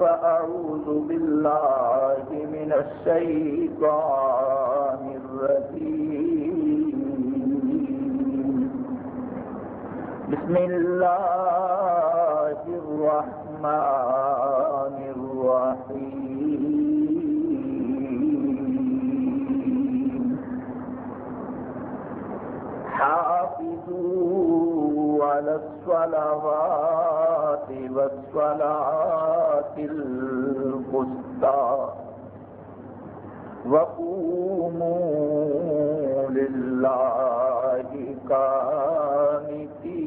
فأعوذ بالله من الشيطان الرجيم. بسم الله الرحمن الرحيم. حافظوا على الصلوات والصلاة الوسطى وقوموا لله قانتين.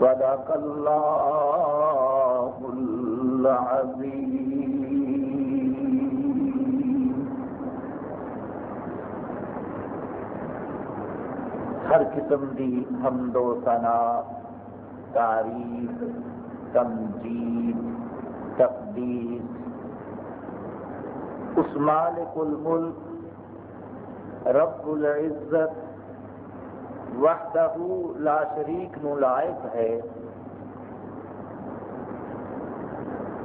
صدق الله العظيم. ہر قسم دی حمد و ثنا، تعریف، تمجید، تقدیس۔ اس مالک الملک، رب العزت، وحدہ لا شریک نو لائق ہے،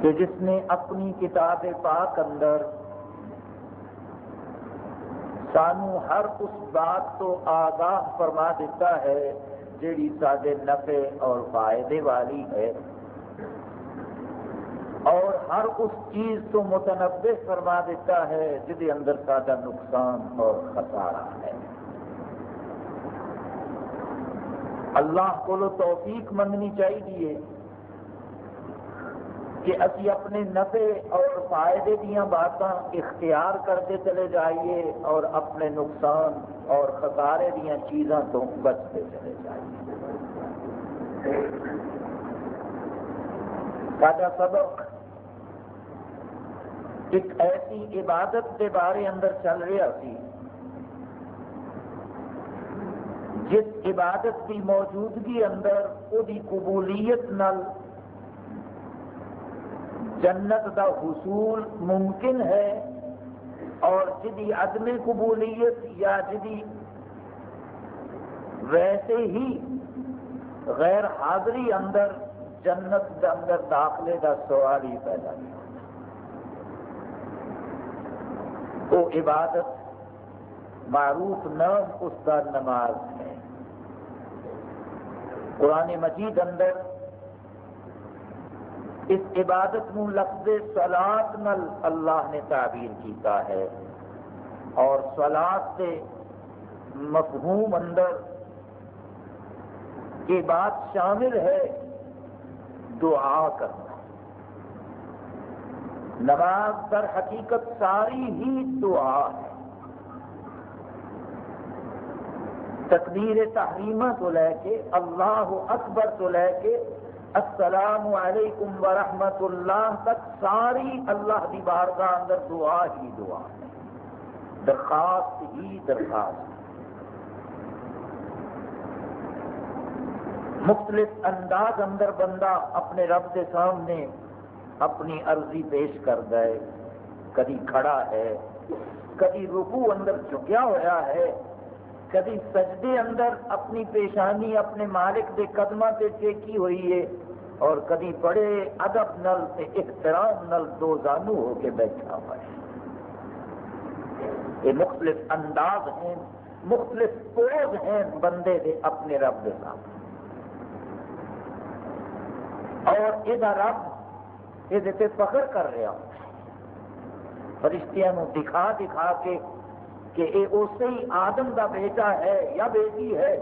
کہ جس نے اپنی کتاب پاک اندر سانو ہر اس بات تو آگاہ فرما دیتا ہے جیڑی سارے نفع اور فائدے والی ہے۔ اور ہر اس چیز تو متنوع فرما دیتا ہے جہد اندر سارا نقصان اور خسارہ ہے۔ اللہ کو توفیق منگنی چاہیے۔ کہ اسی اپنے نفع اور فائدے دیا باتاں اختیار کرتے چلے جائیے اور اپنے نقصان اور خسارے دیا چیزاں تو بچتے چلے جائیے۔ سارا سبق، ایک ایسی عبادت کے بارے اندر چل رہا سی، جس عبادت کی موجودگی اندر وہ قبولیت نل جنت دا حصول ممکن ہے اور جدی عدم قبولیت یا جدی ویسے ہی غیر حاضری اندر جنت کے اندر داخلے کا سوال ہی پیدا نہیں وہ عبادت معروف نام اس کا نماز ہے۔ قرآن مجید اندر اس عبادت نو لفظ سلاد نل اللہ نے تعبیر کیتا ہے۔ اور سلاد سے مفہوم اندر یہ بات شامل ہے دعا کرنا۔ نماز در حقیقت ساری ہی دعا ہے۔ تقدیر تحریمہ تو لے کے اللہ اکبر تو لے کے السلام علیکم ورحمۃ اللہ تک ساری اللہ دی بارگاہ اندر دعا ہی دعا درخواست ہی درخواست۔ مختلف انداز اندر بندہ اپنے رب کے سامنے اپنی عرضی پیش کر دے کدی کھڑا ہے، کدی رکو اندر جھکیا ہوا ہے۔ کدی سجدے اندر اپنی پیشانی اپنے مالک کے قدموں سے ٹیکی ہوئی ہے اور کدی بڑے ادب نل سے احترام نل دو زانو ہو کے بیٹھا ہوا ہے۔ یہ مختلف انداز ہیں، مختلف پوز ہیں بندے دے اپنے رب کے سامنے۔ اور یہ رب یہ فخر کر رہا فرشتیاں دکھا دکھا کے کہ یہ اسی ہی آدم دا بیٹا ہے یا بیٹی ہے؟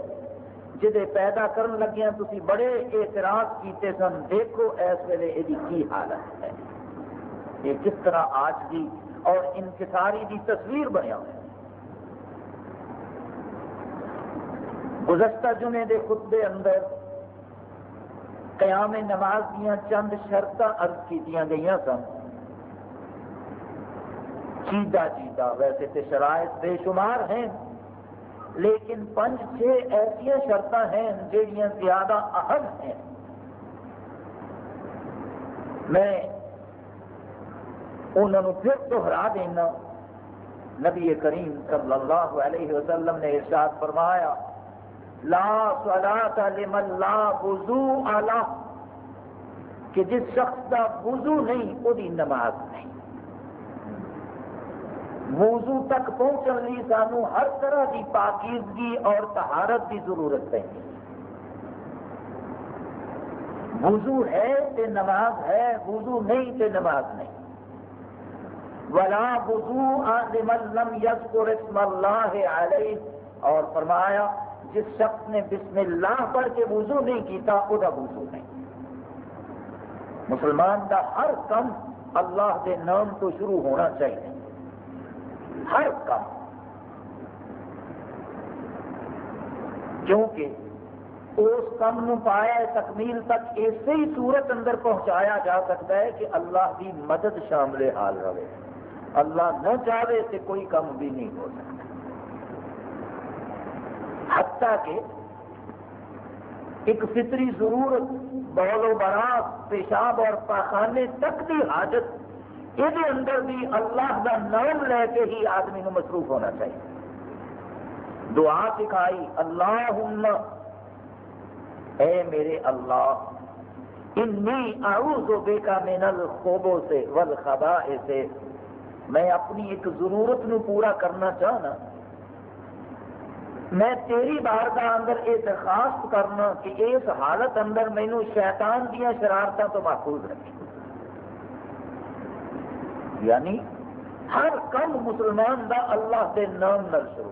جہے پیدا کرن لگیا تھی بڑے اعتراض کیتے سن، دیکھو اس ویلے یہ کی حالت ہے۔ یہ کس طرح آج کی اور انکساری دی تصویر بنیا ہے گزشتہ جمعے دے خطبے اندر قیام نماز دیا چند شرط عرض کی گئی سن۔ چیدہ چیدہ ویسے تو شرائط بے شمار ہیں، لیکن پانچ چھ ایسا شرط ہیں جہاں زیادہ اہم ہیں۔ میں انہوں پھر دوہرا دینا، نبی کریم صلی اللہ علیہ وسلم نے ارشاد فرمایا، لا صلاة لمن لا وضو آلہ کہ جس شخص کا وضو نہیں وہ نماز نہیں۔ وضو تک پہنچنے لی سانو ہر طرح کی پاکیزگی اور تہارت کی ضرورت پہ وضو ہے تے نماز ہے وضو نہیں تے نماز نہیں۔ ولا وضو لمن لم يذكر اسم اللہ علیہ اور فرمایا، جس شخص نے بسم اللہ پڑھ کے وضو نہیں کیتا، وہ وضو نہیں۔ مسلمان کا ہر کم اللہ کے نام تو شروع ہونا چاہیے۔ ہر کم کیونکہ اس کم نو پایا تکمیل تک اسی ہی صورت اندر پہنچایا جا سکتا ہے کہ اللہ کی مدد شامل حال رہے۔ اللہ نہ چاہے تو کوئی کم بھی نہیں ہو سکتا۔ حتیٰ کہ ایک فطری ضرورت بول و برات پیشاب اور پاخانے تک کی حاجت یہ اندر بھی اللہ کا نام لے کے ہی آدمی کو مصروف ہونا چاہیے دعا سکھائی اللہ اے میرے اللہ انی اعوذ بے من الخوبوں سے والخباء سے میں اپنی ایک ضرورت نو پورا کرنا چاہنا میں تیری بار کا اندر یہ درخواست کرنا کہ اس حالت اندر مینو شیطان دیا شرارتوں تو محفوظ رکھے یعنی ہر کم مسلمان دا اللہ کے نام نل شروع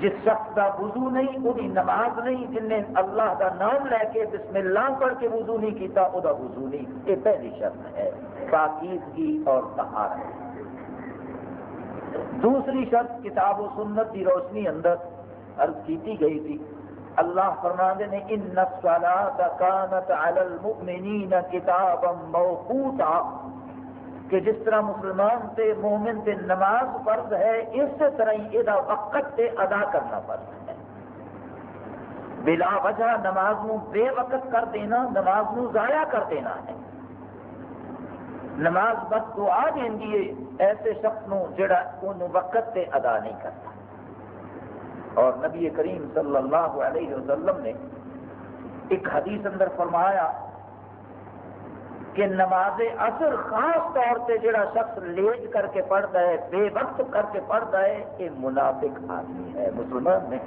جس شخص کا وضو نہیں وہی نماز نہیں، جن نے اللہ کا نام لے کے بسم اللہ پڑھ کے وضو نہیں کیتا وہ وضو نہیں۔ یہ پہلی شرط ہے۔ پاکیزگی اور تہارت دوسری شرط کتاب و سنت کی روشنی اندر عرض کی گئی تھی۔ اللہ فرماندے نے ان الصلاۃ کانت علی المؤمنین کتابا موقوتا کہ جس طرح مسلمان تے مومن تے نماز فرض ہے اس طرح ہی یہ وقت تے ادا کرنا فرض ہے۔ بلا وجہ نماز نو بے وقت کر دینا، نماز نو ضائع کر دینا ہے۔ نماز بس دعا دینی ہے ایسے شخص نو جڑا ان وقت تے ادا نہیں کرتا۔ اور نبی کریم صلی اللہ علیہ وسلم نے ایک حدیث اندر فرمایا کہ نماز اثر خاص طور سے جڑا شخص لیٹ کر کے پڑھتا ہے، بے وقت کر کے پڑھتا ہے، یہ منافق آدمی ہے، مسلمان میں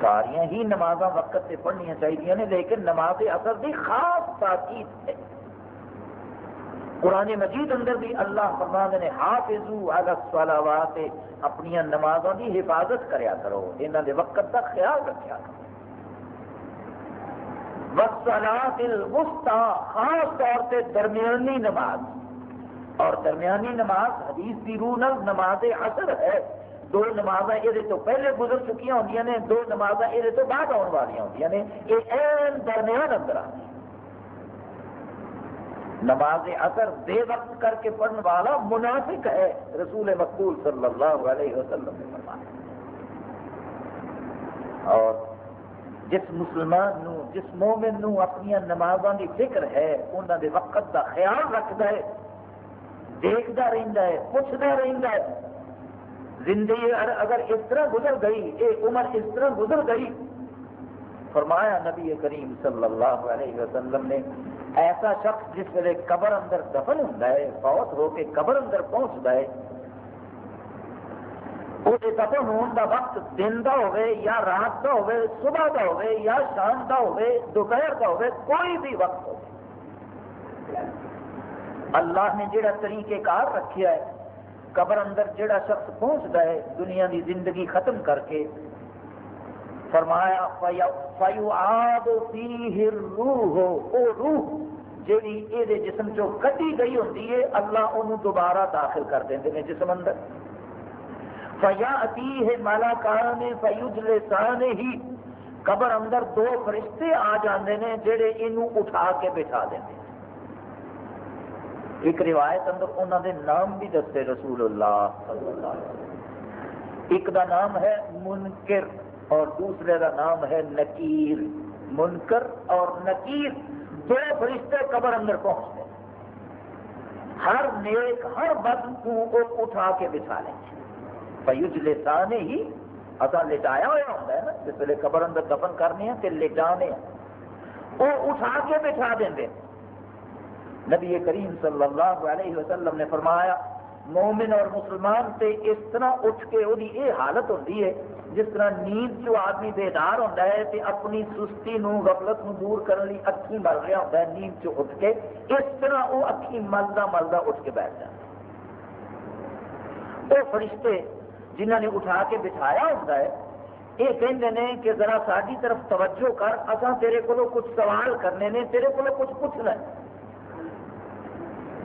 ساریا ہی نماز وقت سے پڑھنی چاہیے لیکن نماز اثر کی خاص تاکید ہے۔ قرآن مجید اندر بھی اللہ فرمان نے، حافظو علی الصلاوات اپنی نمازوں کی حفاظت کریا کرو انہوں دے وقت کا خیال رکھیا کرو۔ الوسطی، خاص طور سے درمیانی نماز۔ اور درمیانی نماز حدیث کی روح نماز اثر ہے۔ دو نماز یہ تو پہلے گزر چکی ہوں نے، دو نماز یہ تو بعد آنے والی ہوں نے۔ یہ این درمیان اندر آتی نماز اثر بے وقت کر کے پڑھنے والا منافق ہے۔ رسول مقبول صلی اللہ علیہ وسلم نے فرمایا۔ اور جس مسلمان نو، جس مومن نو اپنی نمازوں کی فکر ہے انہوں دے وقت کا خیال رکھتا ہے دیکھتا رہتا ہے پوچھتا رہتا ہے۔ زندگی اگر اس طرح گزر گئی یہ عمر اس طرح گزر گئی۔ فرمایا نبی کریم صلی اللہ علیہ وسلم نے ایسا شخص جس ویلے قبر اندر دفن ہوں فوت ہو کے قبر اندر پہنچتا ہے وہ دفن ہونے کا وقت دن کا ہوئے یا رات کا ہوئے، صبح کا ہوئے یا شام کا ہوئے، دوپہر کا ہوئے، کوئی بھی وقت ہو اللہ نے جڑا طریقہ کار رکھیا ہے، قبر اندر جڑا شخص پہنچتا ہے، دنیا کی زندگی ختم کر کے فرمایا روح روح جیڑی یہ جسم چو کٹی گئی ہوتی ہے، اللہ انہوں دوبارہ داخل کر دیں ہیں جسم اندر۔ فیا اتی ہے مالا کان فیوجلے سان ہی قبر اندر دو فرشتے آ جاندے نے جڑے انہوں اٹھا کے بٹھا دیں ایک روایت اندر انہوں نے نام بھی دستے رسول اللہ صلی اللہ علیہ وسلم۔ ایک دا نام ہے منکر۔ اور دوسرے کا نام ہے نکیر، منکر اور نکیر۔ دو فرشتے قبر اندر پہنچتے ہر نیک، ہر بد کو اٹھا کے بچھا لیں۔ گے پیج لسانے ہی اصا لٹایا ہوا ہوتا ہے نا۔ جس ویلے قبر اندر دفن کرنے ہیں تو لٹانے۔ ہیں وہ اٹھا کے بٹھا دیں دے. نبی کریم صلی اللہ علیہ وسلم نے فرمایا، مومن اور مسلمان سے اس طرح اٹھ کے وہ یہ حالت ہوتی ہے جس طرح نیند جو آدمی بیدار ہوتا ہے تو اپنی سستی نو غفلت نو دور کرنے لی اکھی مل رہا ہوتا ہے، نیند چ اٹھ کے، اس طرح وہ اکھی ملدا ملدا اٹھ کے بیٹھ جاتا وہ فرشتے جنہ نے اٹھا کے بٹھایا ہوتا ہے، یہ کہتے ہیں کہ ذرا ساری طرف توجہ کر اصا تیرے کو کچھ سوال کرنے نے، تیرے کو کچھ پوچھنا ہے۔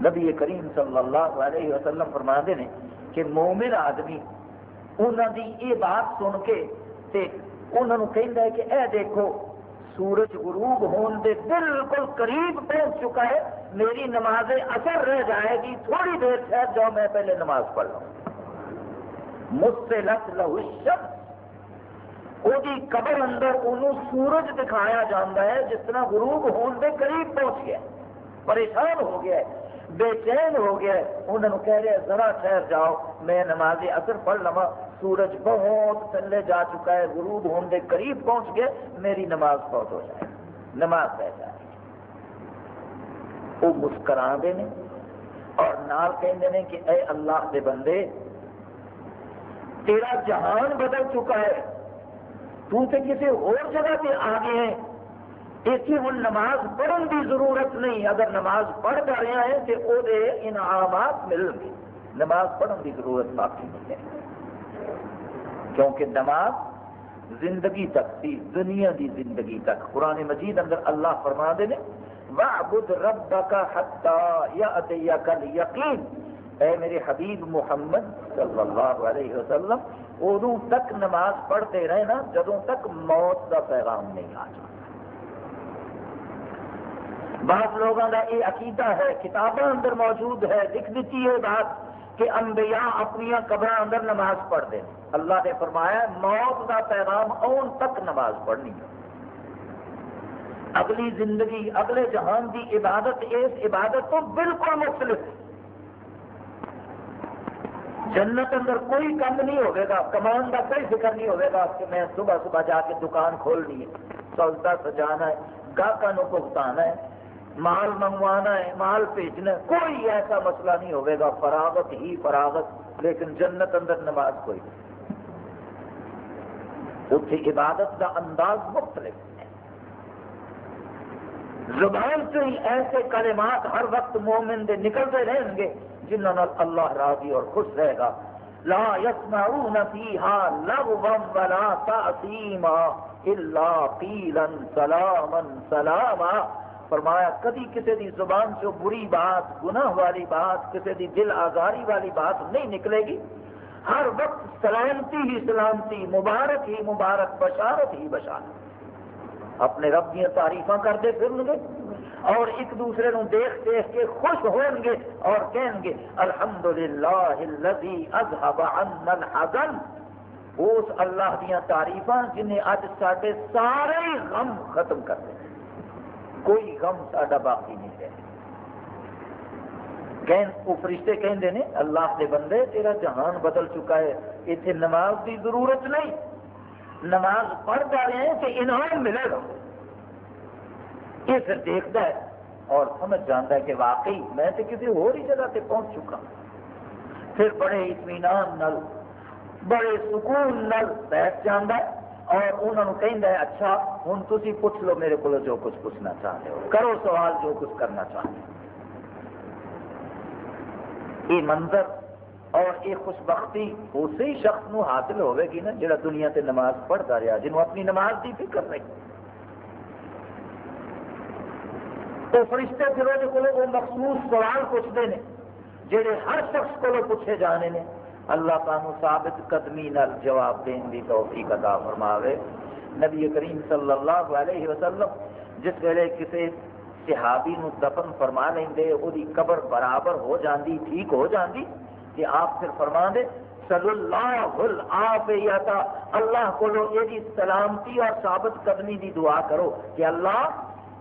نبی کریم صلی اللہ علیہ وسلم فرما دے نے کہ مومن آدمی انہوں دی یہ بات سن کے تے انہوں نے کہہ ہے کہ اے دیکھو سورج غروب ہون دے بالکل قریب پہنچ چکا ہے میری نماز اثر رہ جائے گی تھوڑی دیر شاید جاؤ میں پہلے نماز پڑھ لوں مجھ سے لت لہو شخص وہ قبر اندر انہوں سورج دکھایا جاتا ہے جس طرح غروب ہون دے قریب پہنچ گیا پریشان ہو گیا ہے بے چین ہو گیا انہوں نے کہہ رہے ذرا ٹھہر جاؤ، میں نماز اثر پڑھ لوا سورج بہت تھلے جا چکا ہے، غروب ہونے کے قریب پہنچ گئے۔ میری نماز بہت ہو جائے نماز رہ جائے وہ مسکرا دے نے اور نال کہتے ہیں کہ اے اللہ دے بندے، تیرا جہان بدل چکا ہے۔ تو تے کسی اور جگہ پہ آ گئے ہیں۔ اتنے ہوں نماز پڑھن کی ضرورت نہیں۔ اگر نماز پڑھ کر رہا ہے تو وہ انعامات مل گے نماز پڑھن کی ضرورت باقی نہیں ہے۔ کیونکہ نماز زندگی تک تھی دنیا دی زندگی تک۔ قرآن مجید اندر اللہ فرما دے نے وَعْبُدْ رَبَّكَ حَتَّى يَأْتِيَكَ الْيَقِينَ اے میرے حبیب محمد صلی اللہ علیہ وسلم ادو تک نماز پڑھتے رہنا، جدوں تک موت کا پیغام نہیں آ جاتا بعض لوگوں کا یہ عقیدہ ہے کتابوں اندر موجود ہے، لکھ دیتی ہے بات کہ انبیاء اپنی قبر اندر نماز پڑھ دیں اللہ نے فرمایا، موت کا پیغام اون تک نماز پڑھنی ہے۔ اگلی زندگی، اگلے جہان کی عبادت، اس عبادت تو بالکل مختلف۔ جنت اندر کوئی کم نہیں ہوگا کمان کا کوئی فکر نہیں ہوگا کہ میں صبح صبح جا کے دکان کھولنی ہے، سودا سجانا ہے گاہکوں کو بھگتانا ہے۔ مال منگوانا ہے، مال بھیجنا ہے، کوئی ایسا مسئلہ نہیں ہوگا، فراغت ہی فراغت، لیکن جنت اندر نماز کوئی نہیں۔ اتنے عبادت کا انداز مختلف ہے۔ زبان سے ہی ایسے کلمات ہر وقت مومن دے نکلتے رہیں گے، جنہوں نے اللہ راضی اور خوش رہے گا۔ لا يسمعون فيها لغوا ولا تأثيما الا قيلا سلاما سلاما۔ فرمایا کدی کسی دی زبان سے بری بات، گناہ والی بات، کسی دی دل آزاری والی بات نہیں نکلے گی۔ ہر وقت سلامتی ہی سلامتی، مبارک ہی مبارک، بشارت ہی بشارت۔ اپنے رب دیا تعریف کرتے پھر گے اور ایک دوسرے نو دیکھ دیکھ کے خوش ہون گے اور کہیں گے الحمد للہ اس اللہ دیا تعریف جنہیں اج سارے سارے غم ختم کر دیں کوئی غم ساڈا باقی نہیں ہے وہ فرشتے کہندے نے، اللہ کے بندے، تیرا جہان بدل چکا ہے اتنے نماز کی ضرورت نہیں۔ نماز پڑھ جا رہے ہیں کہ انعام ملے گا۔ یہ پھر دیکھتا ہے اور سمجھ جانا ہے کہ واقعی میں تو کسی ہی جگہ سے پہنچ چکا۔ پھر بڑے اطمینان نل بڑے سکون نل بیٹھ جانا ہے۔ اور انہوں نے کہہ ہے اچھا ہوں تھی پوچھ لو، میرے کو جو کچھ پوچھنا چاہتے ہو۔ کرو سوال جو کچھ کرنا چاہتے ہو۔ یہ منظر اور یہ خوش بختی اسی شخص نو حاصل ہوئے گی نا، جڑا دنیا تے نماز پڑھتا رہا جنہوں اپنی نماز کی فکر رہی۔ تو فرشتے پھر وہ مخصوص سوال پوچھتے ہیں جہے ہر شخص کو پوچھے جانے نے۔ اللہ تعالیٰ ثابت قدمی نال جواب دین دی توفیق عطا فرماوے۔ نبی کریم صلی اللہ علیہ وسلم جس ویلے کسی صحابی نو دفن فرما لیں وہ قبر برابر ہو جاندی، ٹھیک ہو جاندی کہ آپ پھر فرما دے، صلی اللہ العافیتا اللہ کو یہ سلامتی اور ثابت قدمی دی دعا کرو کہ اللہ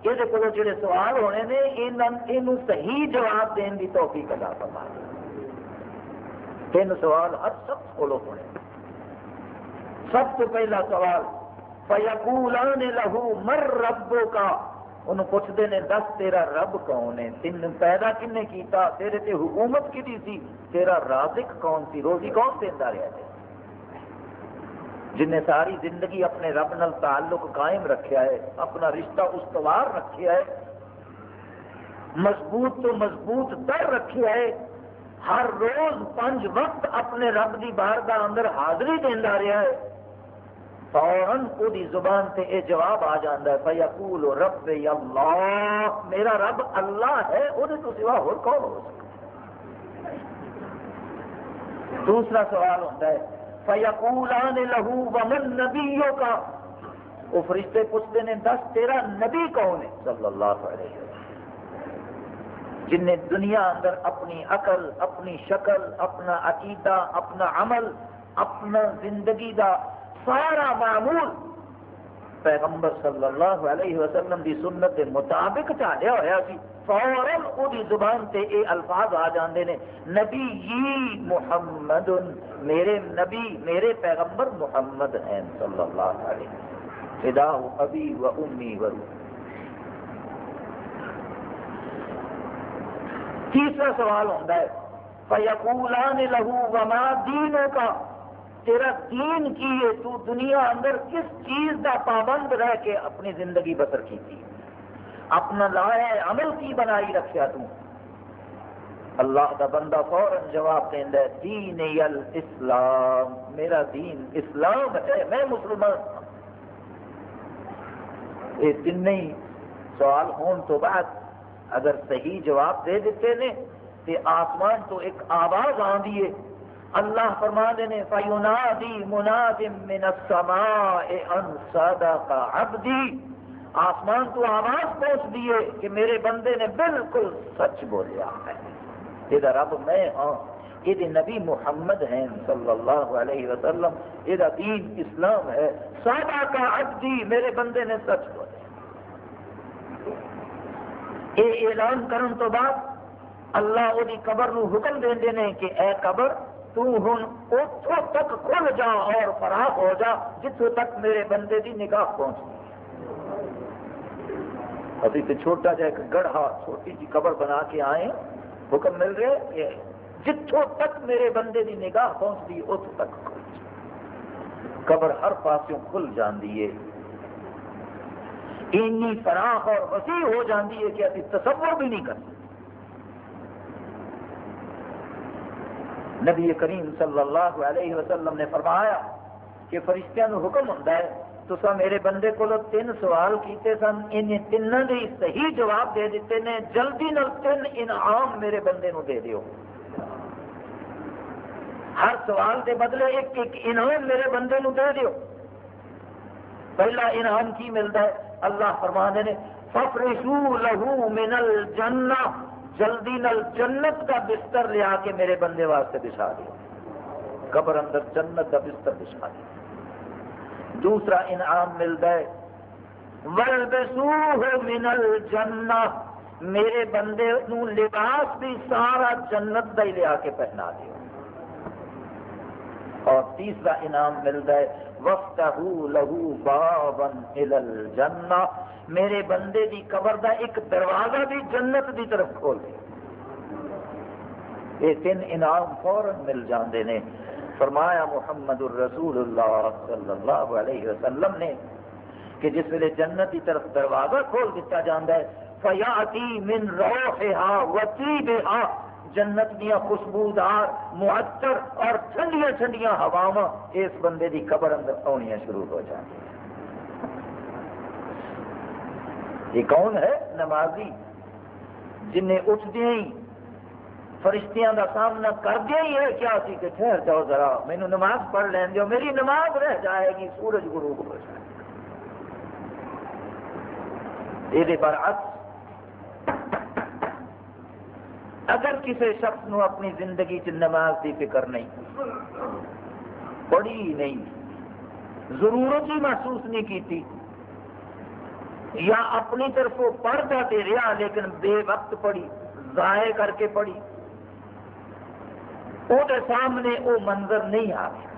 یہ جڑے سوال ہونے نے یہ صحیح جواب دین دی توفیق عطا فرما دے تین سوال ہر سب کو ہونے سب تو پہلا سوال، فیقولان لہو مر ربو کا انہوں پوچھتے ہیں دس تیرا رب کون ہے؟ تین پیدا کن کیتا؟ تیرے تے حکومت کی سی؟ تیرا رازق کون سی؟ روزی کون دینا رہا ہے؟ جن نے ساری زندگی اپنے رب نال تعلق قائم رکھیا ہے، اپنا رشتہ استوار رکھیا ہے، مضبوط تو مضبوط در رکھیا ہے ہر روز پانچ وقت اپنے رب کی بارگاہ اندر حاضری دینا رہا ہے۔ فوراً وہی زبان سے یہ جواب آ جاتا ہے۔ بھائی اکول رب اللہ، میرا رب اللہ ہے وہ سوا ہو کون ہو سکتا دوسرا سوال ہوتا ہے۔ فیقولان لہو ومن نبیوں کا وہ فرشتے پوچھتے ہیں دس، تیرا نبی کون ہے؟ صلی اللہ علیہ وسلم۔ جن نے دنیا اندر اپنی عقل، اپنی شکل، اپنا عقیدہ، اپنا عمل، اپنا زندگی دا سارا معمول پیغمبر صلی اللہ علیہ وسلم دی سنت کے مطابق چالیا ہوا سی۔ فوراً وہی زبان سے یہ الفاظ آ جاندے نے۔ نبی محمد، میرے نبی، میرے پیغمبر محمد ہیں صلی اللہ علیہ۔ وسلم ابی و امی و روح۔ تیسرا سوال ہوتا ہے۔ فیقولان لہو وما دینوں کا تیرا دین کی ہے، تو دنیا اندر کس چیز کا پابند رہ کے اپنی زندگی بسر کی تھی اپنا لایا عمل کی بنائی رکھیا تو۔ اللہ کا بندہ فوراً جواب دینا ہے، دین الاسلام۔ میرا دین اسلام ہے، میں مسلمان ہوں۔ یہ تین سوال ہون تو بعد اگر صحیح جواب دے دیتے نے تو آسمان تو ایک آواز آدھی ہے اللہ فرما دینے فَيُنَادِي مُنَادٍ مِّنَ السَّمَاءِ أَن صَدَقَ عَبْدِي۔ آسمان تو آواز پہنچ دیے کہ میرے بندے نے بالکل سچ بولیا ہے۔ یہ رب میں ہاں یہ نبی محمد ہیں صلی اللہ علیہ وسلم یہ دین اسلام ہے۔ سادہ کا عبدی میرے بندے نے سچ بولیا۔ یہ اعلان کرن تو بعد اللہ وہ قبر نو حکم دے دینے کہ اے قبر تو ہوں اتوں تک کھل جا اور فراغ ہو جا جتوں تک میرے بندے دی نگاہ پہنچ ابھی تو چھوٹا جا ایک گڑھا چھوٹی جی قبر بنا کے آئے، حکم مل رہے کہ جتوں تک میرے بندے دی نگاہ پہنچتی اتوں تک کھل جا۔ قبر ہر پاسوں کھل جاندی ہے۔ اینی فراخ اور وسیع ہو جاتی ہے کہ ابھی تصور بھی نہیں کرتے نبی کریم صلی اللہ علیہ وسلم نے فرمایا کہ فرشتیاں نو حکم ہوتا ہے تو سا میرے بندے کو تین سوال کیتے سن ان تین دے صحیح جواب دے دیتے نے، جلدی نل تین انعام میرے بندے نو دے دیو۔ ہر سوال دے بدلے ایک ایک انعام میرے بندے نو دے دیو۔ پہلا انعام کی ملتا ہے؟ اللہ فرما نے ففرشو لہو من الجنہ جلدی نل جنت کا بستر لیا کے میرے بندے واسطے بچھا دیا قبر اندر جنت کا بستر بچھا دیا دوسرا انعام ملتا ہے من الجنہ میرے بندے نو لباس بھی سارا جنت کا ہی لیا کے پہنا دیا اور تیسرا انعام ملتا ہے لہو بابا الجنہ میرے بندے دی قبر دا ایک دروازہ بھی جنت دی طرف کھول دے۔ یہ تین انعام فوراً مل جاندے نے۔ فرمایا محمد الرسول اللہ صلی اللہ علیہ وسلم نے کہ جس ویلے جنت کی طرف دروازہ کھول دیتا جاتا ہے فیاتی من روحها وطیبها جنت دیا خوشبودار، معطر اور ٹھنڈیا ٹھنڈیا ہوا اس بندے دی قبر اندر آنیا شروع ہو جاتی یہ کون ہے؟ نمازی۔ جن نے اٹھدیا ہی، فرشتیاں کا سامنا کردیا ہی ہے کیا سی کہ ٹھہر جاؤ ذرا مینو نماز پڑھ لین دو میری نماز رہ جائے گی، سورج غروب ہو جائے یہ برعکس اگر کسی شخص نو اپنی زندگی چ نماز کی فکر نہیں، پڑھی نہیں، ضرورت ہی محسوس نہیں کی یا اپنی طرف پڑھتا تو رہا لیکن بے وقت پڑھی، ضائع کر کے پڑھی وہ سامنے وہ منظر نہیں آ گیا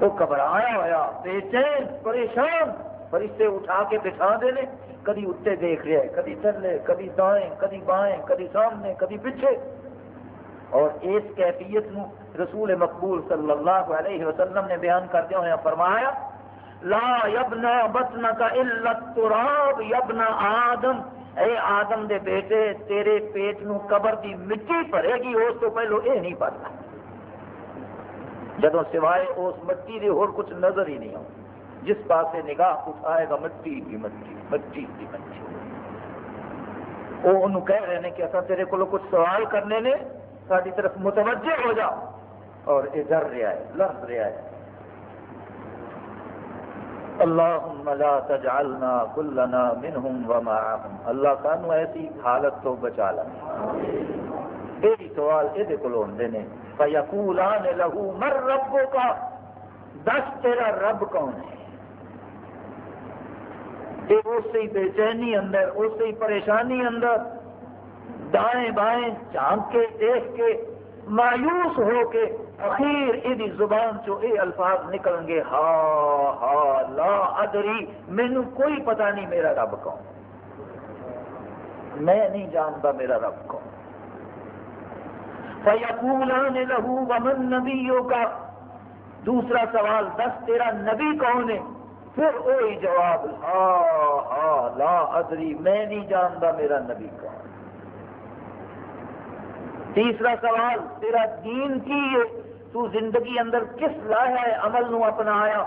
وہ گھبرایا ہوا، بے چین، پریشان۔ فرشتے اٹھا کے بٹھا دے کدی اتنے دیکھ رہا ہے کدی چلے کدی دائیں، کدی بائیں، کدی سامنے، کدی پیچھے۔ اور اس کیفیت نو رسول مقبول صلی اللہ علیہ وسلم نے بیان کرتے ہوئے فرمایا، لا یبنا بطن کا التراب، یبنا آدم۔ اے آدم دے بیٹے، تیرے پیٹ نو قبر دی مٹی بھرے گی، اس تو پہلو اے نہیں پڑتا جب سوائے اس مٹی دے، اور کچھ نظر ہی نہیں آؤ جس پاس نگاہ اٹھائے گا مٹی کی مٹی مٹی کی مٹی۔ وہ انہوں کہہ رہے ہیں کہ اصل تیرے کو کچھ سوال کرنے نے، ساری طرف متوجہ ہو جا۔ اور یہ ڈر رہا ہے لڑ رہا ہے اللہم لا تجعلنا کلنا منہم ومعہم اللہ سانو ایسی حالت تو بچا لنا۔ یہ سوال یہ کو ہوندے نے فیقولان لہو مر ربو کا دس تیرا رب کون ہے؟ اسی بے چینی اندر، اسی پریشانی اندر دائیں بائیں جھانک کے، دیکھ کے، مایوس ہو کے اخیر یہ زبان چو اے الفاظ نکل گے، ہا ہا، لا ادری مینو کوئی پتہ نہیں میرا رب کون۔ میں نہیں جانتا میرا رب کون۔ فیقولان لہو ومن نبیوں کا۔ دوسرا سوال، دس تیرا نبی کون ہے؟ پھر وہی جواب ہاں ہاں لا ادری، میں نہیں جانتا میرا نبی کون۔ تیسرا سوال، تیرا دین کی ہے تو زندگی اندر کس لاہ عمل نو اپنایا؟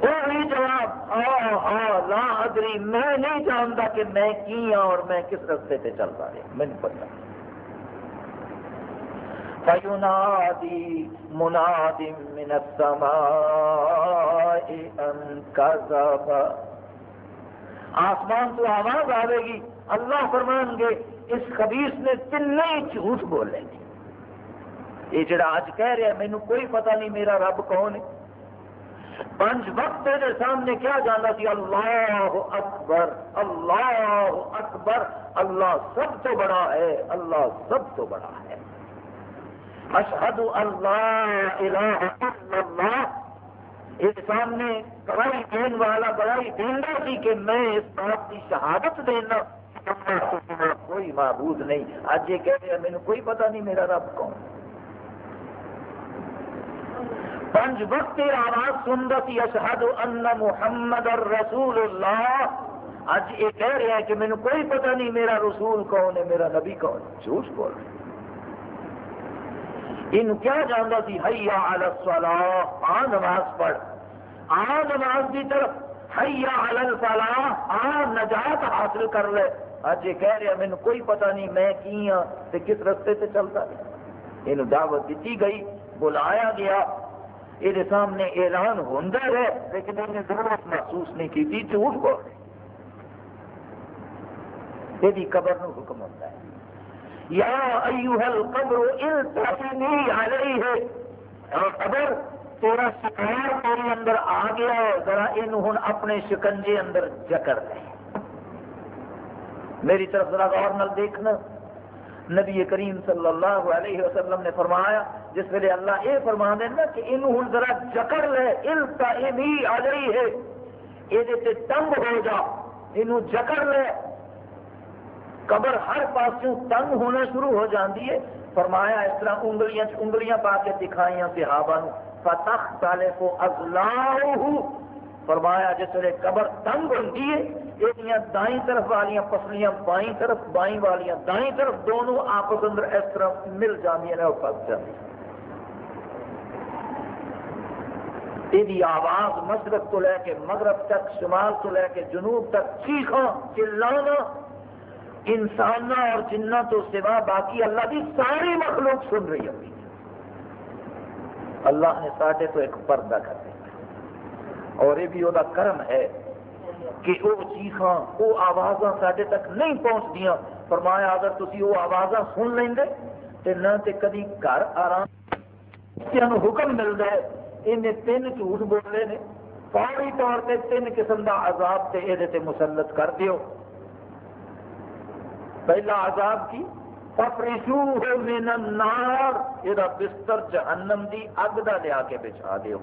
وہی جواب ہاں ہاں لا ادری، میں نہیں جانتا کہ میں کی ہوں اور میں کس رستے پہ چل رہا ہوں مجھے پتا فينادي مناد من السماء ان كذب۔ آسمان تو آواز آئے گی، اللہ فرمان گے، اس خبیص نے تین جھوٹ بولے گی یہ جڑا اج کہہ رہا مینو کوئی پتہ نہیں میرا رب کون ہے۔ پنج وقت میرے سامنے کیا جانا سی اللہ اکبر اللہ اکبر، اللہ سب تو بڑا ہے، اللہ سب تو بڑا ہے۔ اشہد اللہ الہ الا اللہ۔ اس سامنے گواہی دین والا گواہی دینا سی کہ میں اس بات کی شہادت دینا کوئی معبود نہیں۔ آج یہ کہہ رہے میرے کوئی پتہ نہیں میرا رب کون۔ پنج وقت آواز سن رہی اشہد ان محمد رسول اللہ۔ اج یہ کہہ رہا ہے کہ مجھے کوئی پتہ نہیں میرا رسول کون ہے، میرا نبی کون جھوٹ بول رہے ان کیا جانتا سی؟ حیا الصلاح، آ نماز پڑھ۔ آ نماز کی طرف حیا الفلاح، آ نجات حاصل کر لے۔ اج یہ کہہ رہا مینو کوئی پتہ نہیں میں کی ہاں تے کس رستے سے چلتا یہ دعوت دیتی گئی، بلایا گیا۔ یہ سامنے اعلان ہوتا رہے، لیکن انہیں ضرورت محسوس نہیں کی جھوٹ بول یہ قبر نو حکم ہوتا ہے۔ یا ایوہ القبر التحنی علیہ۔ قبر، تیرا شکار تیرے اندر آ گیا ہے، ذرا ان ہن اپنے شکنجے اندر جکر لے میری طرف ذرا غور نل دیکھنا۔ نبی کریم صلی اللہ علیہ وسلم نے فرمایا، جس ویلے اللہ یہ فرما دینا کہ ان ہن ذرا جکر لے التحنی علیہ۔ اے یہ تنگ ہو جا، انہوں جکر لے۔ قبر ہر پاسوں تنگ ہونا شروع ہو جاتی ہے۔ فرمایا اس طرح انگلیاں انگلیاں پا کے دکھائیاں صحابہ نو۔ فتح تالے کو ازلاؤ فرمایا جس ویلے قبر تنگ ہوتی ہے یہ دائیں طرف والیاں پسلیاں بائیں طرف، بائیں والیاں دائیں طرف، دونوں آپس اندر اس طرح مل جاتی ہیں اور پس جاتی یہ آواز مشرق تو لے کے مغرب تک، شمال تو لے کے جنوب تک، چیخاں، چلانا انسان اور جنہ تو سوا باقی اللہ کی ساری مخلوق سن رہی ہوگی۔ اللہ نے ساڈے تو ایک پردہ کر دیا۔ اور یہ بھی وہ کرم ہے کہ وہ چیخاں وہ آواز سڈے تک نہیں پہنچ دیا۔ فرمایا، اگر تھی وہ آواز سن لیں گے تو نہ تو کدی گھر آرام حکم ملتا ہے۔ انہیں تین جھوٹ بولے نے۔ فوری طور پہ تین قسم کا عذاب سے یہ مسلط کر دیو۔ پہلا عذاب کی پپریشو من النار یہ بستر جہنم دی، اگ دا لیا کے بچھا دیو۔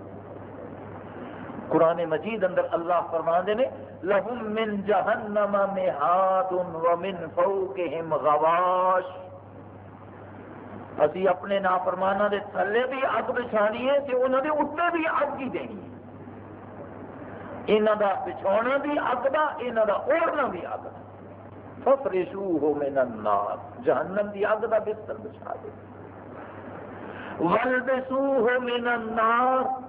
قرآن مجید اندر اللہ فرما دے نے لہم من جہنم مہاد ومن فوقہم غواش۔ اسی اپنے نافرمانہ دے تھلے بھی اگ بچھانی ہے، تے انہوں دے اتنے بھی اگ ہی دینی ہے۔ انہوں دا بچھونا بھی اگ دا انہوں دا اوڑنا بھی اگ دا۔ ففرشوه من النار۔ جہنم دی اگ دا بستر بچھا دے۔ ولبسوه من النار۔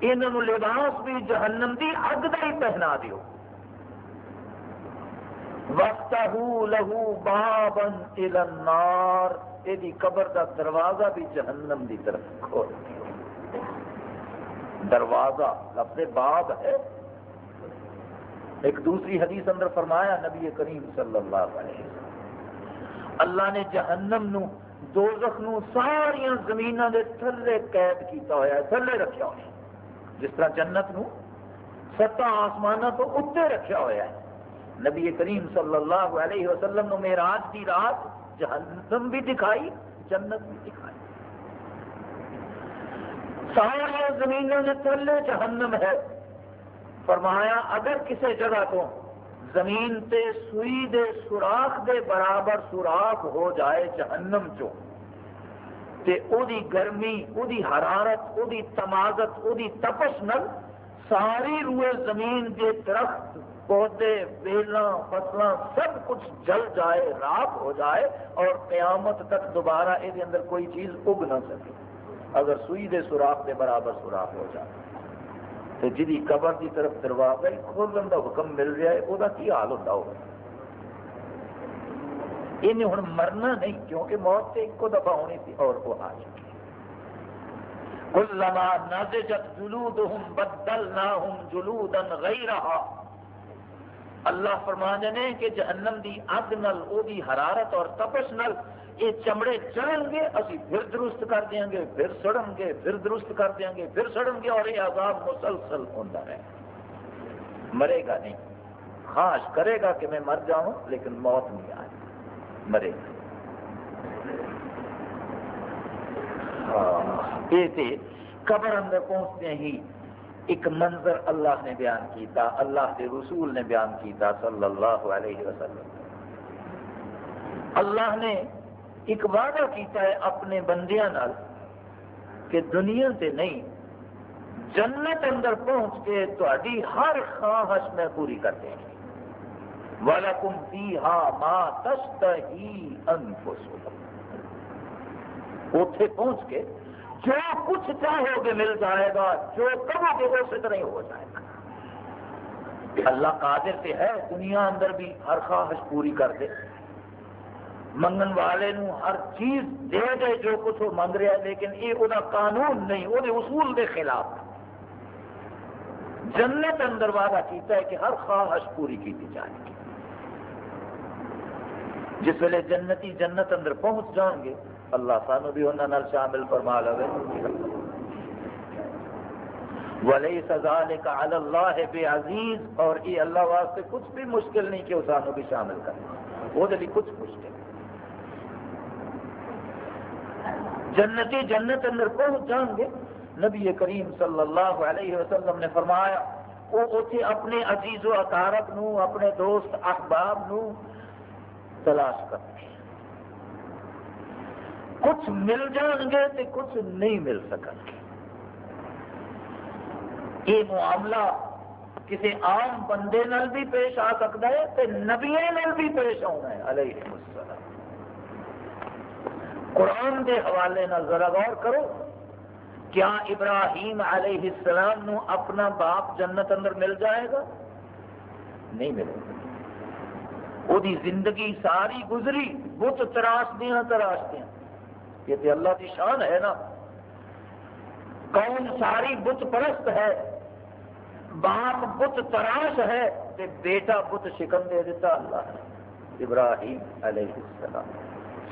انہوں لباس بھی جہنم دی اگ دا ہی پہنا دیو۔ وفتہو لہو بابا الى النار۔ یہ قبر دا دروازہ بھی جہنم دی طرف کھول دیو۔ دروازہ لفظ باب ہے۔ ایک دوسری حدیث اندر فرمایا نبی کریم صلی اللہ علیہ وسلم، اللہ نے جہنم نو، دوزخ نو ساری زمین دے تھلے قید کیتا ہوا ہے، تھلے رکھا ہوا ہے۔ جس طرح جنت نو، ستا آسمان تو اتنے رکھا ہوا ہے۔ نبی کریم صلی اللہ علیہ وسلم نو میراج کی رات جہنم بھی دکھائی، جنت بھی دکھائی۔ ساری زمینوں کے تھلے جہنم ہے۔ فرمایا، اگر کسی جگہ تو زمین تے سوئی دے سوراخ دے برابر سوراخ ہو جائے جہنم چو، تے او دی گرمی، او دی حرارت، او دی تمازت، او دی تپش نل ساری روئے زمین کے درخت، پودے بیلاں فصلاں، سب کچھ جل جائے راک ہو جائے اور قیامت تک دوبارہ یہ اندر کوئی چیز اگ نہ سکے۔ اگر سوئی دے سوراخ دے برابر سوراخ ہو جائے۔ تو جی قبر کی طرف دروازہ کھولن کا حکم مل رہا ہے وہ کی حال ہوتا ہوگا یہ ہوں مرنا نہیں، کیونکہ موت سے ایک دفعہ ہونی تھی اور وہ آ چکی۔ کلما نازجت جلودہم بدلناہم جلودا غیرہا۔ اللہ فرما نے کہ جہنم دی اگ نل او دی حرارت اور تپش نل یہ چمڑے چڑھن گے، اسی پھر درست کر دیں گے، پھر سڑن گے، پھر درست کر دیں گے، پھر سڑن گے اور یہ عذاب مسلسل ہوتا رہے مرے گا نہیں۔ خواہش کرے گا کہ میں مر جاؤں، لیکن موت نہیں آئے۔ مرے گا۔ ہاں قبر اندر پہنچتے ہی ایک منظر اللہ نے بیان کیتا اللہ کے رسول نے بیان کیتا صلی اللہ علیہ وسلم۔ اللہ نے ایک وعدہ کیتا ہے اپنے بندیاں نال کہ دنیا سے نہیں، جنت اندر پہنچ کے تاری ہر خواہش میں پوری کر دیں گے وَلَكُمْ فِيهَا مَا تَشْتَهِي أَنفُسُكُمْ۔ اتنے پہنچ کے جو کچھ چاہو گے مل جائے گا، جو کہو گے وہ سے نہیں ہو جائے گا۔ اللہ قادر سے ہے، دنیا اندر بھی ہر خواہش پوری کر دے۔ منگن والے نو ہر چیز دے دے جو کچھ وہ منگ رہا ہے، لیکن یہ وہ قانون نہیں وہ اصول دے خلاف۔ جنت اندر وعدہ کیتا ہے کہ ہر خواہش پوری کی جائے گی۔ جس ویلے جنتی جنت اندر پہنچ جان گے، اللہ سانو بھی انہوں شامل فرما لو ولی سزا نے کا اللہ بے عزیز اور یہ اللہ واسطے کچھ بھی مشکل نہیں کہ وہ سانو بھی شامل کرے۔ وہ کچھ مشکل۔ جنتی جنت اندر پہنچ جان گے۔ نبی کریم صلی اللہ علیہ وسلم نے فرمایا، وہ اتنے اپنے عزیز و اکارک نو اپنے دوست احباب نو تلاش کر کچھ مل جان گے تو کچھ نہیں مل سکن گے۔ یہ معاملہ کسی عام بندے نال بھی پیش آ سکتا ہے تو نبیے نال بھی پیش آنا ہے علیہ السلام۔ قرآن کے حوالے نہ ذرا غور کرو، کیا ابراہیم علیہ السلام نو اپنا باپ جنت اندر مل جائے گا؟ نہیں ملے گا۔ وہ زندگی ساری گزری بت تراش دیا تراش دیا یہ تو اللہ کی شان ہے نا۔ قوم ساری بت پرست ہے، باپ بت تراش ہے، تے بیٹا بت شکن دے دیتا اللہ ابراہیم علیہ السلام۔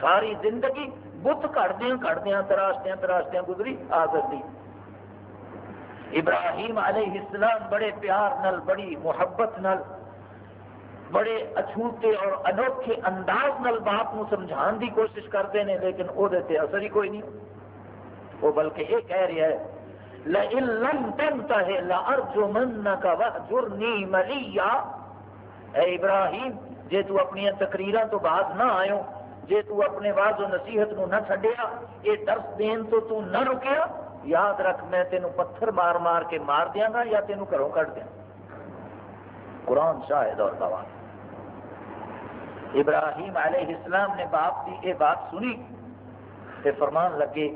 ساری زندگی بت کٹدیا کٹدیا تراشدیا تراشدیا گزری آزر دی ابراہیم علیہ السلام بڑے پیار نل بڑی محبت نل بڑے اچھوتے اور انوکھے انداز نل باپ کو سمجھان دی کوشش کرتے ہیں لیکن وہ اثر ہی کوئی نہیں۔ وہ بلکہ یہ کہہ رہا ہے لَإِن لَمْ تَنْتَهِ لَأَرْجُمَنَّكَ وَحْجُرْنِي مَلِيًّا اے ابراہیم، جے تو اپنی تقریرہ تو بعد نہ آئے جے تو اپنے واض و نصیحت نو نہ چھڈیا یہ درس دین تو تو نہ رکیا، یاد رکھ میں تینوں پتھر مار مار کے مار دیا گا یا تینوں گھروں کٹ دیا قرآن شاہد اور گواہ ابراہیم علیہ السلام نے باپ کی یہ بات سنی تے فرمان لگے،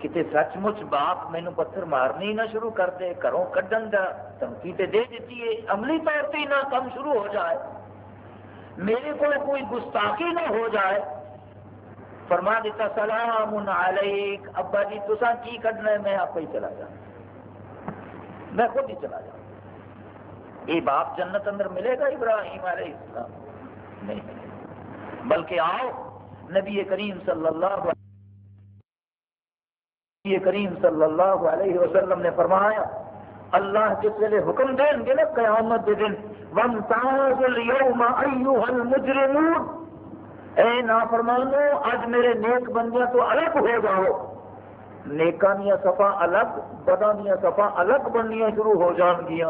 کتے سچ مچ باپ مینو پتھر مارنے ہی نہ شروع کر دے، گھروں کڈن کا دھمکی تے دے دیتی ہے عملی طور پہ نہ کم شروع ہو جائے۔ میرے کو کوئی گستاخی نہ ہو جائے۔ فرما دیتا، سلام علیک۔ ابا جی تسا کی کرنا ہے؟ میں آپ ہی چلا جاؤں۔ میں خود ہی چلا جاؤں۔ یہ باپ جنت اندر ملے گا ابراہیم علیہ السلام؟ نہیں ملے گا۔ بلکہ آؤ، نبی کریم صلی اللہ علیہ نبی کریم صلی اللہ علیہ وسلم نے فرمایا اللہ جس ویلے حکم دیں گے نا قیامت کے دن وَمْتَازُ الْيَوْمَ أَيُّهَا الْمُجْرِمُونَ۔ اے نافرمانو، آج میرے نیک بندیاں تو الگ ہو جاؤ۔ نیکاں دیا صفا الگ بداں دیا صفا الگ بننیاں شروع ہو جان گیا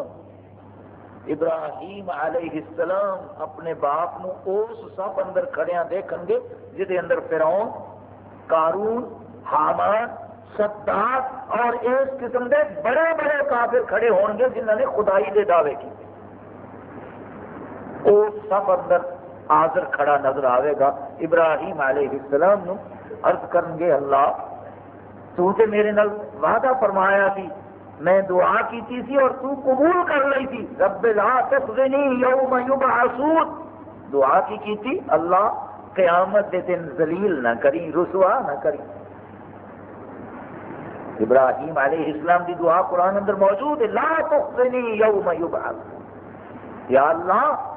ابراہیم علیہ السلام اپنے باپ نو اس سب اندر کھڑیاں دیکھیں گے جہد اندر فرعون، قارون، حامان ستار اور اس قسم کے بڑے بڑے کافر کھڑے ہون گے جنہوں نے خدائی دے دعوے کی وہ سب اندر حاضر کھڑا نظر آئے گا۔ ابراہیم علیہ السلام نو عرض کریں گے، اللہ، تو تے میرے نال وعدہ فرمایا تھی میں دعا کیتی سی اور تو قبول کر لی تھی رب لا تخزنی یوم یبعثون۔ دعا کی کی تھی اللہ، قیامت دے دن ذلیل نہ کری رسوا نہ کری ابراہیم علیہ السلام کی دعا قرآن اندر موجود ہے، لا تخزنی یوم یبعث۔ یا اللہ،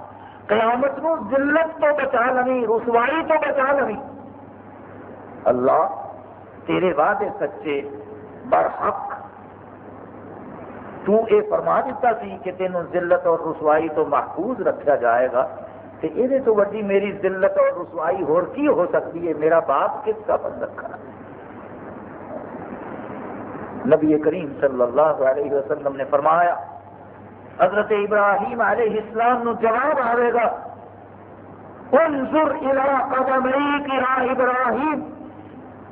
قیامت کو ذلت تو بچا لوی رسوائی تو بچا لوی اللہ، تیرے وعدے سچے، برحق۔ تو اے فرما دیتا سی کہ تینوں ذلت اور رسوائی تو محفوظ رکھا جائے گا کہ یہ تو وڈی میری ذلت اور رسوائی ہو کی ہو سکتی ہے؟ میرا باپ کس کا بند رکھا؟ ہے نبی کریم صلی اللہ علیہ وسلم نے فرمایا، حضرت ابراہیم علیہ السلام نو جواب آئے گا، انظر الى قدمیک یا ابراہیم۔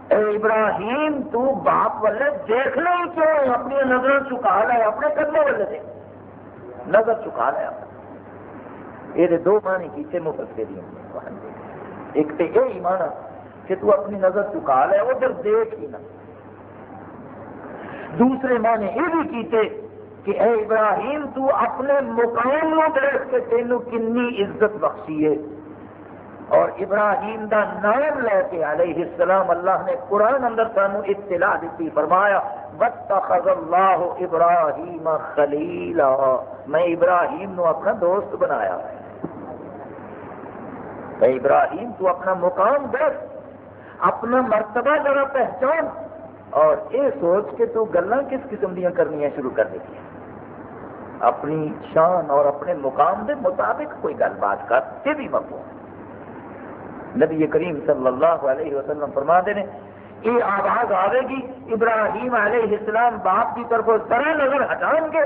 اے ابراہیم، تو باپ والے دیکھ لے کیوں اپنی نظر چکا لے، اپنے قدموں والے دے نظر چکا لے یہ دو معنی کیتے مفسرین ایک تو یہ مانا کہ تو اپنی نظر چکا لے، ادھر دیکھ ہی نہ۔ دوسرے معنی یہ بھی کیتے کہ اے ابراہیم تو اپنے مقام نو دیکھ کے تینوں کنی عزت بخشی ہے۔ اور ابراہیم دا نام لے کے علیہ السلام اللہ نے قرآن اندر سانو اطلاع دیتی، فرمایا، وَاتَّخَذَ اللَّهُ ابراہیم خلیلا میں ابراہیم نو اپنا دوست بنایا۔ اے ابراہیم تو اپنا مقام دیکھ، اپنا مرتبہ ذرا پہچان اور یہ سوچ کے تو گلا کس قسم دیا کرنی شروع کر دیتی اپنی شان اور اپنے مقام کے مطابق کوئی گل بات کر یہ بھی مقبول نبی کریم صلی اللہ علیہ وسلم فرما دے یہ آواز آئے گی، ابراہیم علیہ السلام باپ کی طرف ذرا نظر ہٹان گے۔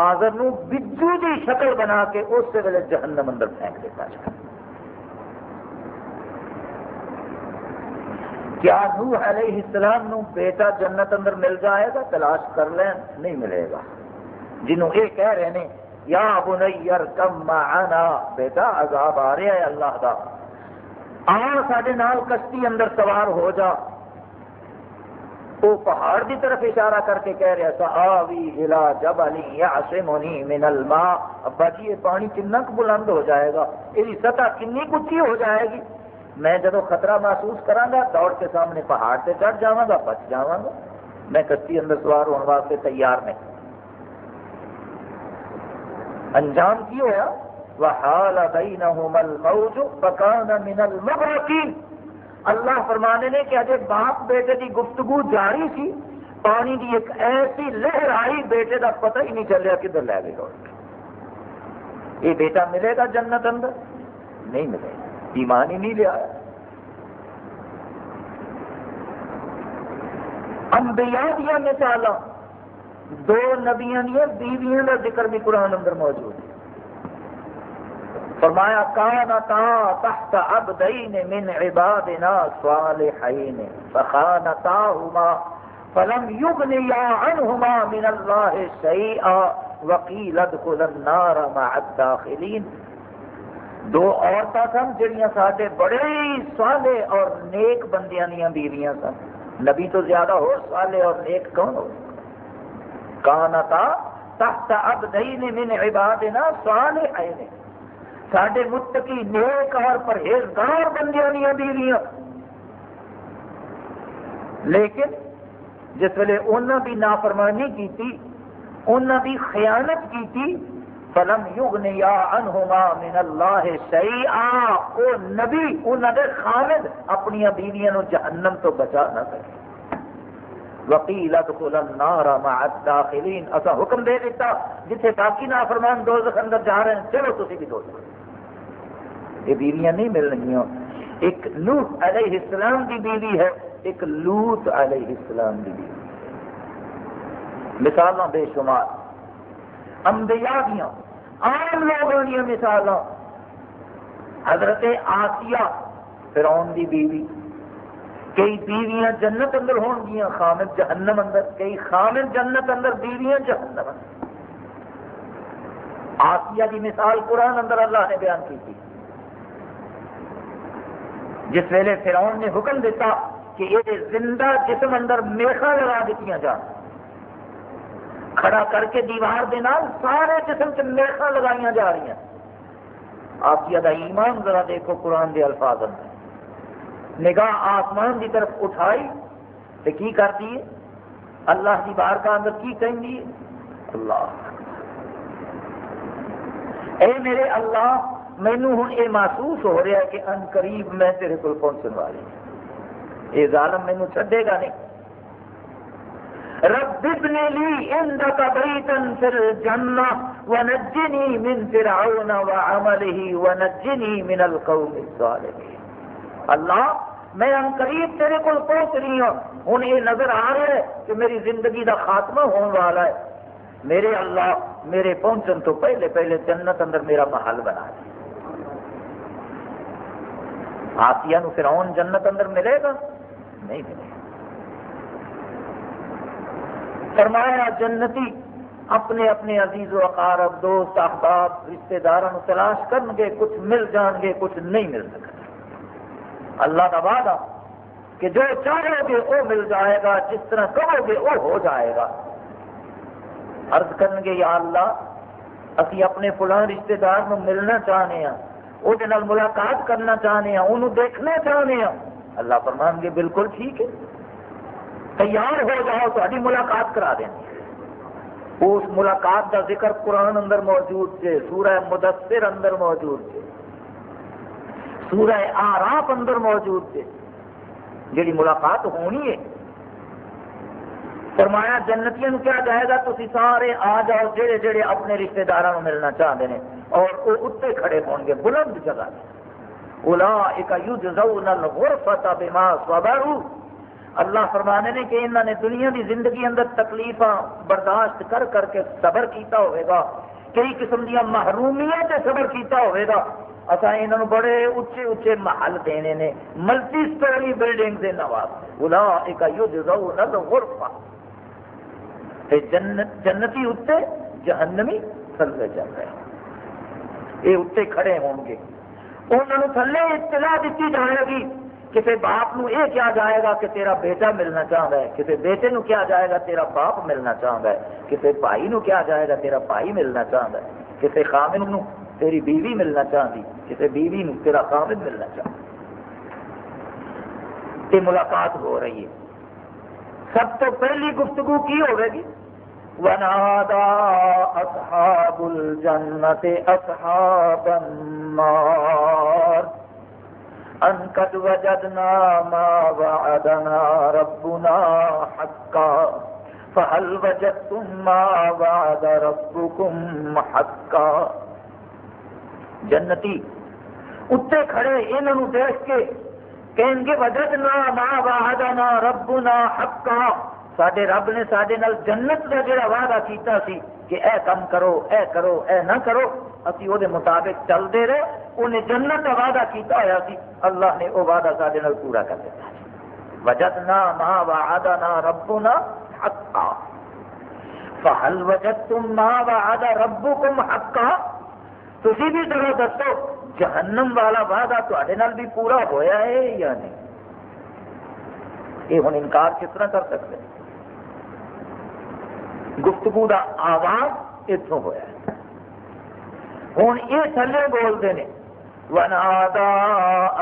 آزر نو بجو کی شکل بنا کے اس ویلے جہنم اندر پھینک دیتا جائے۔ کیا نوح علیہ السلام نو بیٹا جنت اندر مل جائے گا؟ تلاش کر لیں، نہیں ملے گا۔ جنہوں یہ کہہ رہے ہیں یا بنیر کم معنا، بیٹا عذاب آ رہا ہے اللہ کا آ سارے نال کشتی اندر سوار ہو جا۔ وہ پہاڑ کی طرف اشارہ کر کے کہہ رہا تھا آوی ہلا جب علی یا منی من الماء. ابا جی یہ پانی کنا بلند ہو جائے گا؟ یہ سطح کنی کچی ہو جائے گی؟ میں جب خطرہ محسوس کرا گا دوڑ کے سامنے پہاڑ سے چڑھ جا گا بچ جا گا میں کشتی اندر سوار ہونے واسطے تیار نہیں۔ انجام کی ہوا وحال بینہم الموج اللہ فرمانے نے کہ اجے باپ بیٹے کی گفتگو جاری تھی پانی کی ایک ایسی لہر آئی، بیٹے کا پتہ ہی نہیں چلیا کدھر لے گئے۔ یہ بیٹا ملے گا جنت اندر؟ نہیں ملے گا۔ ایمان ہی نہیں لیا۔ انبیاء دیا مثال دو نبیاں دیا بیویاں کا ذکر بھی قرآن اندر موجود ہے۔ فرمایا، کانا تا تحت عبدین من عبادنا صالحین، فخانتاہما، فلم یغنیا عنہما من اللہ شیئا، وقیل ادخل النار مع الداخلین۔ دو عورتیں سن جہاں سارے بڑے سالے اور نیک بندیاں دیا بیویاں سن۔ نبی تو زیادہ ہو سالے اور نیک کون ہو؟ کانا تا تحت عبدین من عبادنا صالحین۔ سڈے متقی نیک اور پرہیزگار بندیاں دیا بیویاں۔ لیکن جس ویلے انہوں کی نافرمانی کی تھی انہوں کی خیانت کی تھی فلم یغن یا انہما من اللہ شیئا او نبی انہوں نے خامد اپنی بیویاں نو جہنم تو بچا نہ سکے وکیل ادخل النار مع الداخلین۔ اسا حکم دے دیتا جتھے باقی نافرمان دوزخ اندر جا رہے ہیں، چلو تسی بھی دوزخ۔ یہ بیویاں نہیں مل رہی ایک لوت علیہ السلام کی بیوی ہے، ایک لوت علیہ السلام کی بیوی۔ مثال بے شمار۔ انبیاء دیا، عام لوگوں دیا مثال حضرت آسیہ، فرعون دی بیوی۔ کئی بیویاں جنت اندر ہون گیا خامد جہنم اندر۔ کئی خامد جنت اندر، بیویاں جہنم اندر۔ آسیہ کی مثال قرآن اندر اللہ نے بیان کی تھی۔ جس ویلے فرعون نے حکم دیتا کہ یہ زندہ جسم اندر میخا لگا دیتی جان۔ کھڑا کر کے دیوار دے نال سارے جسم سے میخا لگائی جا رہی ہیں آپ کی ایمان ذرا دیکھو قرآن کے الفاظ اندر۔ نگاہ آسمان کی طرف اٹھائی تو کی کرتی ہے؟ اللہ کی بار کا اندر کی کہیں گی اللہ۔ اے میرے اللہ مینو ہوں یہ محسوس ہو رہا ہے کہ ان قریب میں تیرے کو پہنچنے والی یہ ظالم مینو چڈے گا نہیں۔ رب ابن لی عندك بيتا في الجنة ونجني من فرعون وعمله ونجني من القوم الظالمين اللہ، میں ان قریب تیرے کو پہنچ رہی ہوں۔ ہوں یہ نظر آ رہا ہے کہ میری زندگی دا خاتمہ ہونے والا ہے۔ میرے اللہ، میرے پہنچن تو پہلے پہلے جنت اندر میرا محل بنا دے۔ آسیا فرعون جنت اندر ملے گا؟ نہیں ملے گا۔ فرمایا، جنتی اپنے اپنے عزیز و اقارب، دوست، احباب رشتے دار تلاش کرن گے، کچھ مل جان گے، کچھ نہیں مل سکتا اللہ کا وعدہ کہ جو چاہو گے وہ مل جائے گا، جس طرح کہو گے وہ ہو جائے گا۔ عرض کرن گے، یا اللہ، اسی اپنے فلاں رشتے دار ملنا چاہنے ہیں وہ ملاقات کرنا چاہتے ہیں انہوں دیکھنا چاہتے ہیں اللہ فرمان گے، بالکل ٹھیک ہے۔ تیار ہو جاؤ تاری ملاقات کرا دیں۔ اس ملاقات کا ذکر قرآن اندر موجود ہے، سورہ مدثر اندر موجود ہے۔ سورہ آراف اندر موجود ہے۔ جی ملاقات ہونی ہے۔ فرمایا، جنتیاں کیا جائے گا؟ تھی سارے آ جاؤ جہے جہے اپنے رشتے دار ملنا چاہتے ہیں اور وہ اتنے کھڑے ہون گے، بلند جگہ الا ایک غرفت بما صبروا۔ اللہ فرمانے نے کہ انہوں نے دنیا کی زندگی اندر تکلیف برداشت کر کر کے صبر کیتا ہوئے گا۔ کئی قسم دیا محرومیاں سے صبر کیتا ہوئے گا۔ اصا انہوں بڑے اچے اچے محل دینے نے۔ ملٹی سٹوری بلڈنگ کے نواز۔ الا ایک غرفہ جنت، جنتی اتنے جہنمی تھلے چل رہے یہ اتنے کھڑے ہون گے انہوں نے تھلے اطلاع دیتی جائے گی۔ کسی باپ نو یہ کیا جائے گا کہ تیرا بیٹا ملنا چاہتا ہے؟ کسی بیٹے نو کیا جائے گا تیرا باپ ملنا چاہتا ہے؟ کسی بھائی نو کیا جائے گا تیرا بھائی ملنا چاہتا ہے؟ کسی خامن نو تیری بیوی ملنا چاہتی؟ کسی بیوی نو تیرا خامن ملنا چاہتا؟ یہ ملاقات ہو رہی ہے۔ سب تو پہلی گفتگو کی ہوگی ونادى أصحاب الجنة أصحاب النار۔ أن قد وجدنا ما وعدنا ربنا حقا. فهل وجدتم ما وعد ربكم حقا؟ جنتی اتنے کھڑے انہوں دیکھ کے کہیں گے وجد نہ ماں واہدہ نہ رب نہ حقا. سڈے رب نے سڈے جنت کا جڑا وعدہ کیتا سی کہ اے کم کرو، اے کرو، اے نہ کرو، اسی وہ مطابق چلتے رہے انہیں جنت کا وعدہ کیتا ہوا سی۔ اللہ نے وہ وعدہ سارے پورا کر دیا وجد نہ ماں وعدہ نہ نہ حقا۔ فہل وجد تم ماں وعدہ ربو کم حقا۔ تھی بھی ذرا دسو، جہنم والا وعدہ تے بھی پورا ہویا ہے یا نہیں؟ یہ ہوں انکار کس طرح کر سکتے گفتگو کا آواز اتوں ہوا ہوں یہ تھلے بولتے ہیں۔ ونادا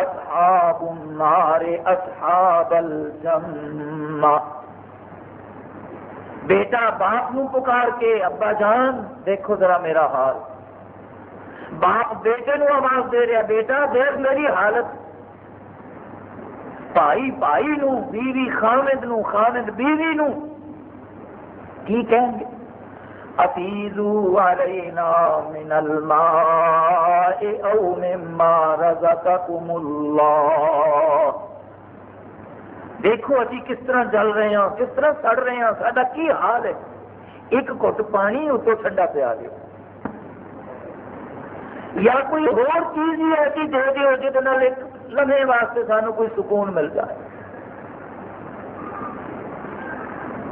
اصحاب النار اصحاب الجنہ بیٹا باپ نو پکار کے، ابا جان، دیکھو ذرا میرا حال۔ باپ بیٹے نو آواز دے رہا بیٹا دیکھ میری حالت۔ بھائی بھائی نو بیوی خامد نو خامد بیوی نو کی کہیں گے؟ افیزو علینا من الماء او مما رزقکم اللہ دیکھو ابھی کس طرح جل رہے ہیں، کس طرح سڑ رہے ہیں سارا کی حال ہے؟ ایک گٹ پانی اتو ٹھنڈا پیا دو یا کوئی اور چیز ہی ایسی دے دیو جہد لمحے واسطے سانو کوئی سکون مل جائے۔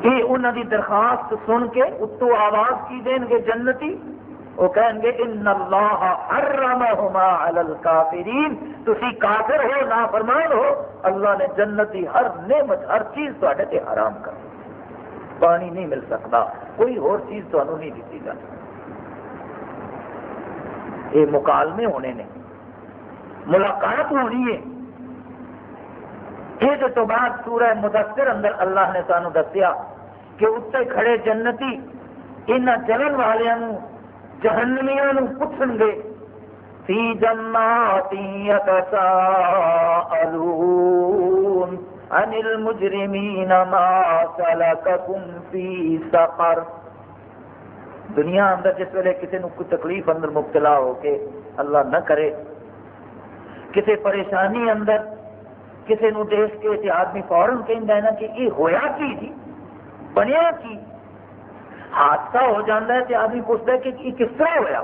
یہ انہوں کی درخواست سن کے اتو آواز کی دیں گے جنتی؟ وہ کہیں گے، ان اللہ حرمہما علی الکافرین. تسی کافر ہو، نافرمان ہو، اللہ نے جنتی ہر نعمت، ہر چیز تے تے حرام کر پانی نہیں مل سکتا کوئی اور چیز تمہیں نہیں دیتی جا یہ مکالمے ہونے نے، ملاقات ہونی ہے۔ یہ تو بعد سورہ مدثر اندر اللہ نے سانو دسیا کہ اتنے کھڑے جنتی ان جلن والوں جہنمیا پوچھن گے۔ فی جناتی یتساءلون عن المجرمین ما سلککم فی سقر۔ دنیا اندر جس ویلے کسی نو کوئی تکلیف اندر مبتلا ہو کے اللہ نہ کرے، کسی پریشانی اندر کسی نو دیکھ کے آدمی فورن کہہ نا کہ یہ ہویا کی جی؟ بنیا کی؟ حادثہ ہو جاتا ہے تو آدمی پوچھتا ہے کہ یہ کس طرح ہوا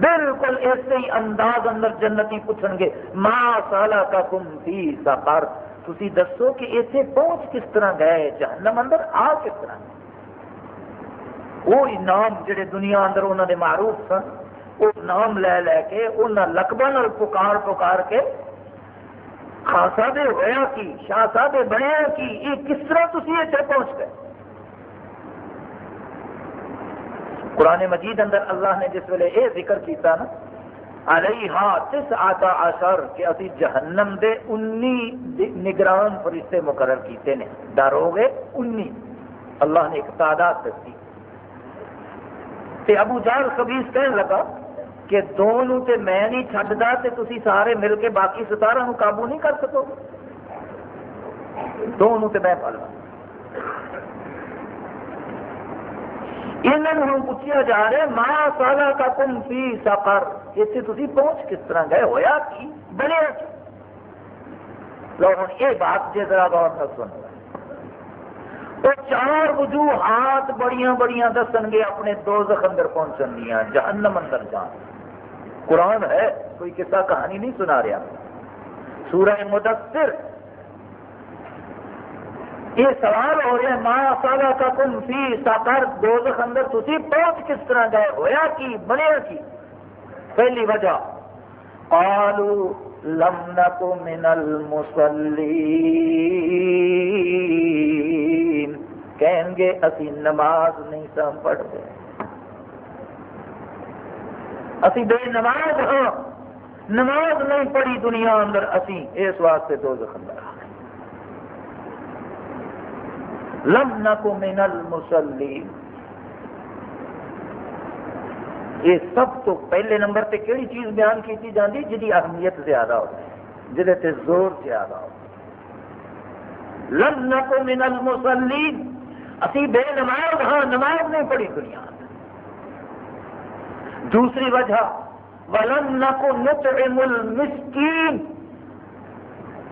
بالکل ایسے ہی انداز اندر جنتی پوچھن گے ماں سالا کا کم فی سفر تھی دسو کہ اسے پہنچ کس طرح گئے؟ جہنم اندر آ کس طرح وہ نام جڑے دنیا اندر انہوں نے معروف سن، وہ نام لے لے کے انہوں لقبہ پکار پکار کے خاصا دے ہوا کی شاہ صاحب بنیا کی، یہ کس طرح تھی اتنے پہنچ گئے؟ قرآن مجید اندر اللہ نے جس ویلے یہ ذکر کیتا نا علیہ تس آتا آشر کہ اسی جہنم دے انی نگران فرشتے مقرر کیتے نے۔ ڈر انی اللہ نے ایک تعداد دسی۔ تے ابو جال خبیز کہنے لگا کہ دونوں تے میں نہیں چڈتا تے تسی سارے مل کے باقی ستارہ نو قابو نہیں کر سکو۔ دونوں تے میں پڑھ انہوں نے پوچھا جا رہا ہے ماں سالا کا تم فی سفر اتنے تھی پہنچ کس طرح گئے ہویا کی؟ بنے لو ہوں یہ بات جی ذرا غور نہ سن۔ وہ چار وجوہات بڑیاں بڑیاں دسن گے اپنے دو اندر پہنچن دیا جہنم اندر جان۔ قرآن ہے، کوئی قصہ کہانی نہیں سنا رہا۔ سورہ مدثر۔ یہ سوال ہو رہا ہے ماں سالہ کا کم فی ساکر دو اندر تھی پہنچ کس طرح گئے ہویا کی؟ بنیا کی؟ پہلی وجہ۔ آلو لم نکو من المسلین کہیں گے، اسی نماز نہیں سم پڑھتے اسی بے نماز ہاں۔ نماز نہیں پڑھی دنیا اندر، اسی اس واسطے دو اندر۔ لم نکو من المسلی یہ سب تو پہلے نمبر تے کیڑی چیز بیان کی جاتی جی اہمیت زیادہ ہوتی ہے تے زور زیادہ ہو لم نکو من المسلی اسی بے نماز ہاں نماز نہیں پڑھی دنیا اندر۔ دوسری وجہ ولم نطعم المسکین۔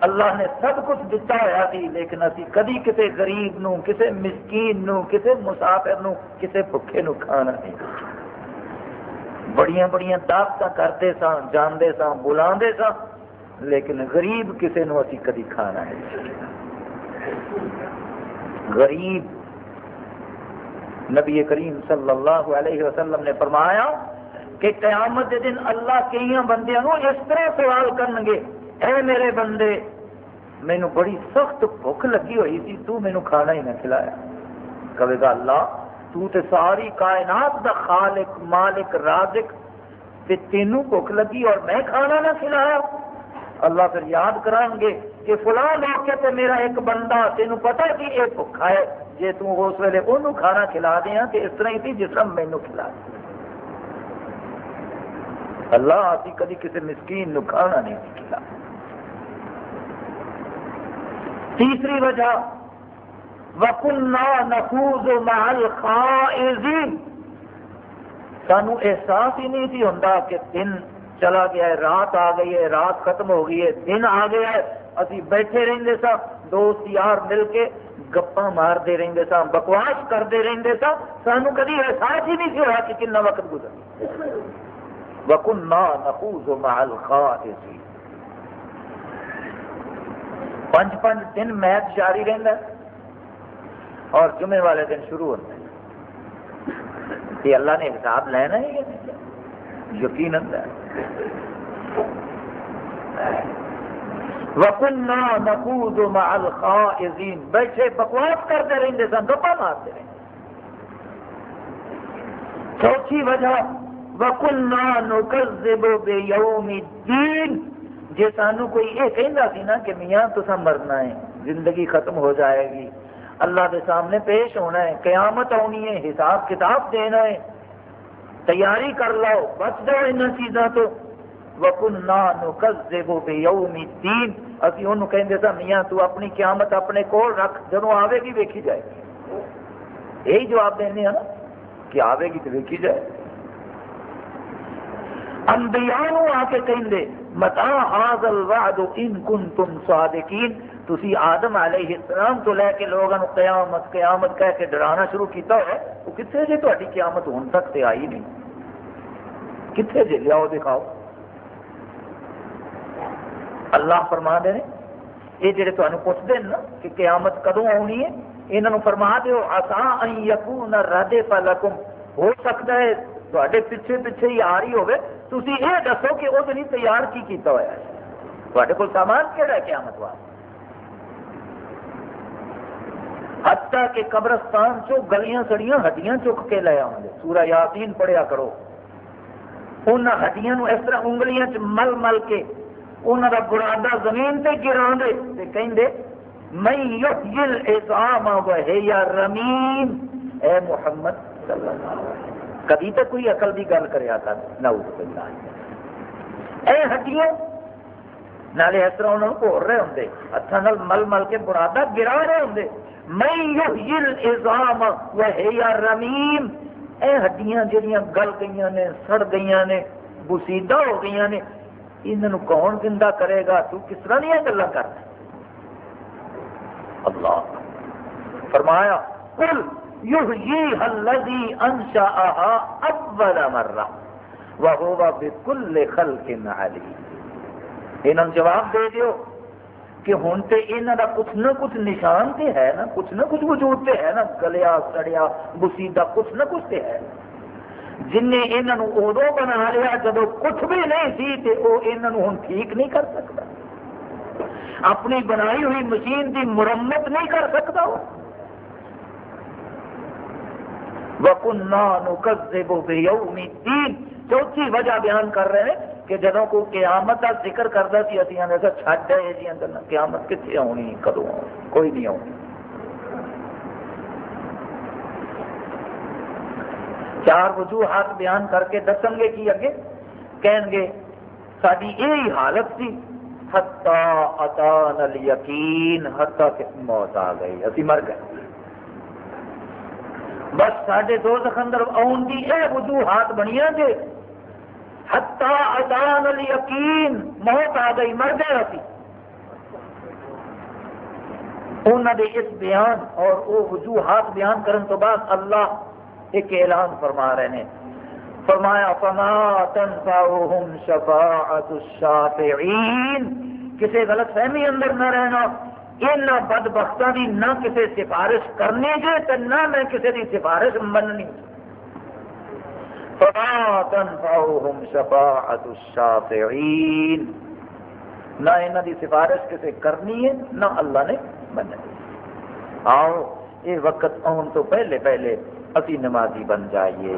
اللہ نے سب کچھ دتا ہوا سی لیکن اسی کدی کسی غریب نو کسی مسکین نو کسی مسافر نو کسی بھوکے نو کھانا نہیں۔ بڑیاں بڑیاں دعوت کرتے سا جانتے سا بلا سا لیکن غریب کسی نو اسی کدی کھانا نہیں۔ غریب نبی کریم صلی اللہ علیہ وسلم نے فرمایا کہ قیامت دن اللہ کئی بندیاں نو اس طرح سوال کرن گے اے میرے بندے مینو بڑی سخت بھوک لگی ہوئی تھی، تو مینو کھانا ہی نہ کھلایا۔ کہے گا اللہ، تو تے ساری کائنات دا خالق، مالک، رازق، تے تینوں بھوک لگی اور میں کھانا نہ کھلایا۔ اللہ پھر یاد کران گے کہ فلاں موقع تے میرا ایک بندہ، تینوں پتا کہ یہ بھوکا ہے جی تم اس ویلے انہوں کھانا کھلا دیا ہاں، تو اس طرح ہی تھی جس طرح مینو کھلا دیا اللہ آتی کدی کسی مسکین نو کھانا نہیں کھلا تیسری وجہ وکنا نفوز محل خائزین سانو احساس ہی نہیں تھی ہوں کہ دن چلا گیا ہے، رات آ گئی ہے، رات ختم ہو گئی ہے، دن آ گیا ہے۔ ابھی بیٹھے رہتے سا، دوست یار مل کے گپا مارتے رہتے سا، بکواس کرتے رہتے سا۔ سانو کدی احساس ہی نہیں سی ہوا کہ کنا وقت گزر وکنا نفوز محل خائزین پانچ پانچ دن میچ جاری رہتا ہے اور جمعے والے دن شروع ہوتا ہے۔ یہ اللہ نے حساب لینا ہے۔ یقین ہوتا ہے۔ وکنا نقود مع الخائزین بیٹھے بکواس کرتے رہتے سن، گپا مارتے رہتے چوتھی وجہ وکنا نکذب بیوم الدین جی سانو کوئی یہ کہہ سی نا کہ میاں تو مرنا ہے، زندگی ختم ہو جائے گی۔ اللہ کے سامنے پیش ہونا ہے، قیامت آنی ہے، حساب کتاب دینا ہے۔ تیاری کر لو بچ جاؤ ان چیزوں تو۔ وکن نو بے یوم اسی انہوں کہیں سا میاں تو اپنی قیامت اپنے کول رکھ جب آئے گی ویکھی جائے گی۔ یہی جواب دینے ہیں نا، کہ آئے گی تو ویکھی جائے گی۔ انبیاء آ کے کہیں دے متا آز الوعد ان کنتم صادقین. تسی آدم علیہ السلام تو لے کے لوگوں قیامت قیامت کہہ کے ڈرانا شروع کیتا ہے وہ کتنے جی تاری قیامت ہون تک تے آئی نہیں؟ کتنے جی لیاؤ دکھاؤ۔ اللہ فرما دے یہ جڑے تمہیں پوچھتے ہیں نا کہ قیامت کدوں آنی ہے انہوں فرما دیو آسان یقون ردے پلکم ہو سکتا ہے تے پیچھے پیچھے ہی آ رہی ہوگی تھی یہ دسو کہ وہ دن تیار کی کیتا ہوا ہے؟ تے کول سامان کہڑا ہے قیامت واسطے حتیٰ کہ قبرستان چو گلیاں سڑیاں ہڈیاں چک کے لے آؤں گے۔ سورہ یاسین پڑھیا کرو۔ ان ہڈیاں اس طرح انگلیاں چ مل مل کے انہوں کا برادہ زمین تے گرا دے تے کہیں دے میں یحیل اعظام ہے یا رمین اے محمد صلی اللہ علیہ وسلم. کبھی تو کوئی اقل کی گل کریا کر نعوذ باللہ۔ اے ہڈیاں، نالے اس طرح انہوں کو رہے ہوں ہاتھوں نال مل مل کے برادہ گرا رہے ہوں میں یحیل اظام و رمیم اے ہڈیاں جہاں گل گئی نے، سڑ گئی نے بسیدہ ہو گئی نے انہوں کون زندہ کرے گا؟ تو کس طرح دیا گلا کر۔ اللہ۔ فرمایا کل یحییها الذی انشاها اول مرہ وهو بكل خلق علیم انہوں جواب دے دیو کہ ہوں تو یہاں کا کچھ نہ کچھ نشان تے ہے نا، کچھ نہ کچھ وجود تے ہے نا، گلیا، سڑیا بسیدہ کچھ نہ کچھ تے ہے۔ جن نے یہاں ادو بنا لیا، جب کچھ بھی نہیں سی تے وہ یہاں ہوں ٹھیک نہیں کر سکتا۔ اپنی بنائی ہوئی مشین کی مرمت نہیں کر سکتا۔ وہ وَكُنَّا چوتھی وجہ بیان کر رہے ہیں کہ جدوں کو قیامت کا ذکر کرتا سی، اسی نے ایسا چھڈ ہے جی اندر قیامت کتنے آنی کدو کوئی نہیں آنی چار وجوہات بیان کر کے دسن گے کی اگے۔ کہیں گے ساری یہی حالت سی۔ حتی اتان الیقین حتی کہ موت آ گئی، اسی مر گئے۔ بس سڈے دو اندر آن کی یہ وجوہات بنیا جی حتی ادان الیقین، موت آ گئی، مر گیا سی انہوں نے اس بیان اور وہ وجوہات بیان کرن تو بعد اللہ ایک اعلان فرما رہے ہیں۔ فرمایا، فما تنفعهم شفاعت الشافعین کسی غلط فہمی اندر نہ رہنا۔ ان بد بختوں کی نہ کسی سفارش کرنی جے تو نہ میں کسی کی سفارش مننی۔ تنفعهم شفاعت الشافعین نہ کی سفارش کسی کرنی ہے، نہ اللہ نے مننی۔ آؤ یہ وقت آن تو پہلے پہلے اسی نمازی بن جائیے۔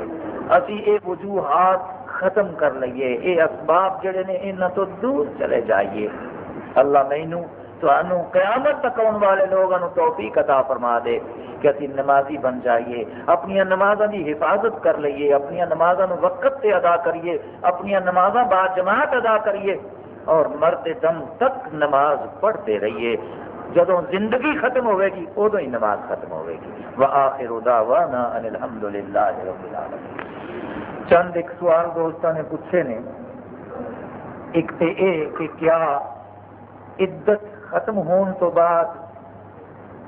اسی یہ وجوہات ختم کر لیے یہ اسباب جڑے نے انہوں تو دور چلے جائیے۔ اللہ مینو تو قیامت تک آنے والے لوگوں توفیق عطا فرما دے کہ اسی نمازی بن جائیے اپنی نمازوں کی حفاظت کر لیے اپنی نمازوں وقت سے ادا کریے اپنی نمازاں با جماعت ادا کریے اور مرد دم تک نماز پڑھتے رہیے۔ جدو زندگی ختم ہوئے گی ادو ہی نماز ختم ہوئے گی۔ وآخر دعوانا ان الحمدللہ رب العالمین۔ چند ایک سوال دوستوں نے پوچھے نے۔ ایک تے اے کہ کیا عدت ختم ہون تو بعد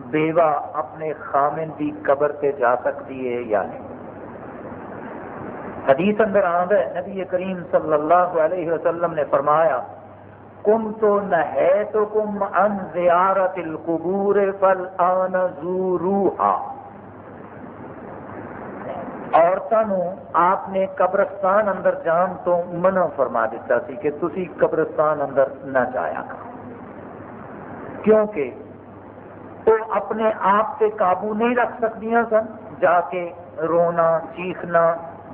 بیوہ اپنے خامن کی قبر پہ جا سکتی ہے یا نہیں؟ حدیث اندر آمد ہے، نبی کریم صلی اللہ علیہ وسلم نے فرمایا، کم تو نہیتکم عن زیارت القبور فالآن زوروہا۔ عورتوں آپ نے قبرستان اندر جان تو منع فرما دیتا سی کہ تسی قبرستان اندر نہ جایا کرو۔ کیونکہ وہ اپنے آپ سے قابو نہیں رکھ سکتی سن۔ جا کے رونا، چیخنا،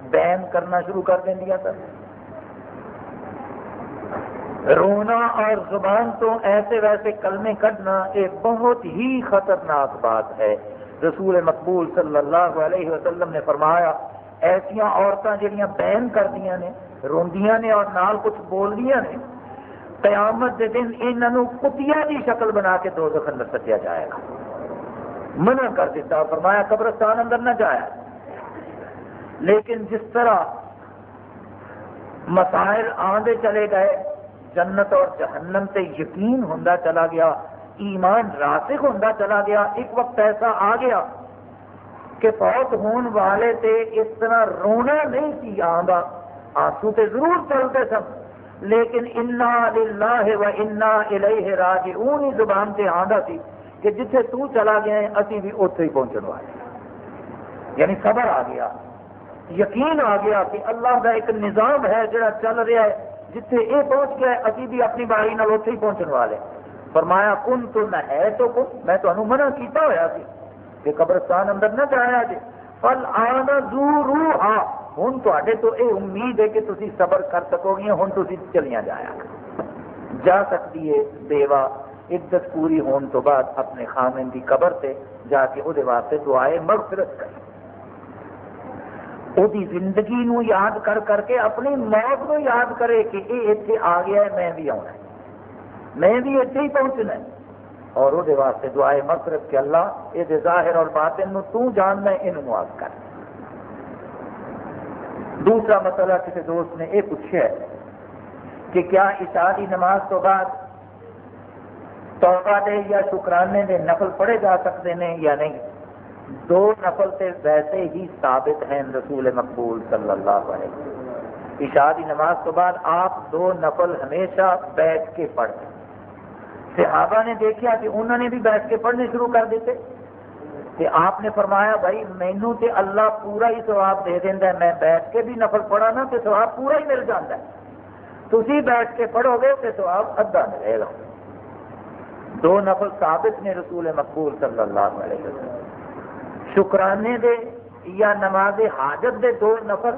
بین کرنا شروع کر دیا سن۔ رونا اور زبان تو ایسے ویسے کلمے کٹنا ایک بہت ہی خطرناک بات ہے۔ رسول مقبول صلی اللہ علیہ وسلم نے فرمایا ایسا عورتیں جہاں بین کردیا نے، روندیاں نے اور نال کچھ بولدیاں نے قیامت کے دن انہوں کتیا کی شکل بنا کے دو اندر سٹیا جائے گا۔ منع کر دیتا، فرمایا قبرستان اندر نہ جایا۔ لیکن جس طرح مسائل آدھے چلے گئے، جنت اور جہنم سے یقین ہوتا چلا گیا، ایمان راسک ہوتا چلا گیا، ایک وقت ایسا آ گیا کہ فوت ہون والے تے اس طرح رونا نہیں سی آندا، آنسو تے ضرور چلتے سن۔ لیکن انا للہ و انا الیہ راجعون۔ ہی زبان سے آندا سی کہ جتھے تو چلا گیا ہے، اسی بھی اوتھے ہی پہنچن والے۔ یعنی صبر آ گیا، یقین آ گیا کہ اللہ کا ایک نظام ہے جڑا چل رہا ہے، جتھے یہ پہنچ گیا ابھی بھی اپنی باری نال اتنے ہی پہنچنے والے۔ فرمایا، کن تو نہ ہے تو کن، میں تو منع کیتا ہوا سی کہ قبرستان اندر نہ جایا جی پل آنا ضرور ہاں ہوں تے تو یہ امید ہے کہ تھی صبر کر سکو گی، ہوں تھی چلیاں جایا جا سکتی ہے بیوہ عزت پوری ہون تو بعد اپنے خامن کی قبر سے جا کے وہ واسطے دعائے مغفرت کرے وہ زندگی نو یاد کر کر کے اپنی موت نو یاد کرے کہ یہ اتنے آ گیا ہے، میں بھی آنا میں بھی اتنے ہی پہنچنا ہے۔ اور وہ واسطے دعائے مفرت کہ اللہ یہ ظاہر اور باطن نو تو جاننا ہے یہ معاف کر۔ دوسرا مسئلہ کسی دوست نے یہ پوچھا ہے کہ کیا اشاری نماز تو بعد توبہ دے یا شکرانے دے نفل پڑھے جا سکتے ہیں یا نہیں؟ دو نفل سے ویسے ہی ثابت ہیں رسول مقبول صلی اللہ علیہ وسلم۔ اشادی نماز تو بعد آپ دو نفل ہمیشہ بیٹھ کے پڑھتے صحابہ نے دیکھا کہ انہوں نے بھی بیٹھ کے پڑھنے شروع کر دیتے۔ کہ آپ نے فرمایا بھائی مینو تے اللہ پورا ہی سواب دے دینا میں بیٹھ کے بھی نفل پڑھا نا تو سواب پورا ہی مل جاتا ہے۔ تھی بیٹھ کے پڑھو گے تو سواب ادھا ملے گا۔ دو نفل ثابت نے رسول مقبول صلی اللہ علیہ وسلم۔ شکرانے دے یا نماز حاجت دے دو نفر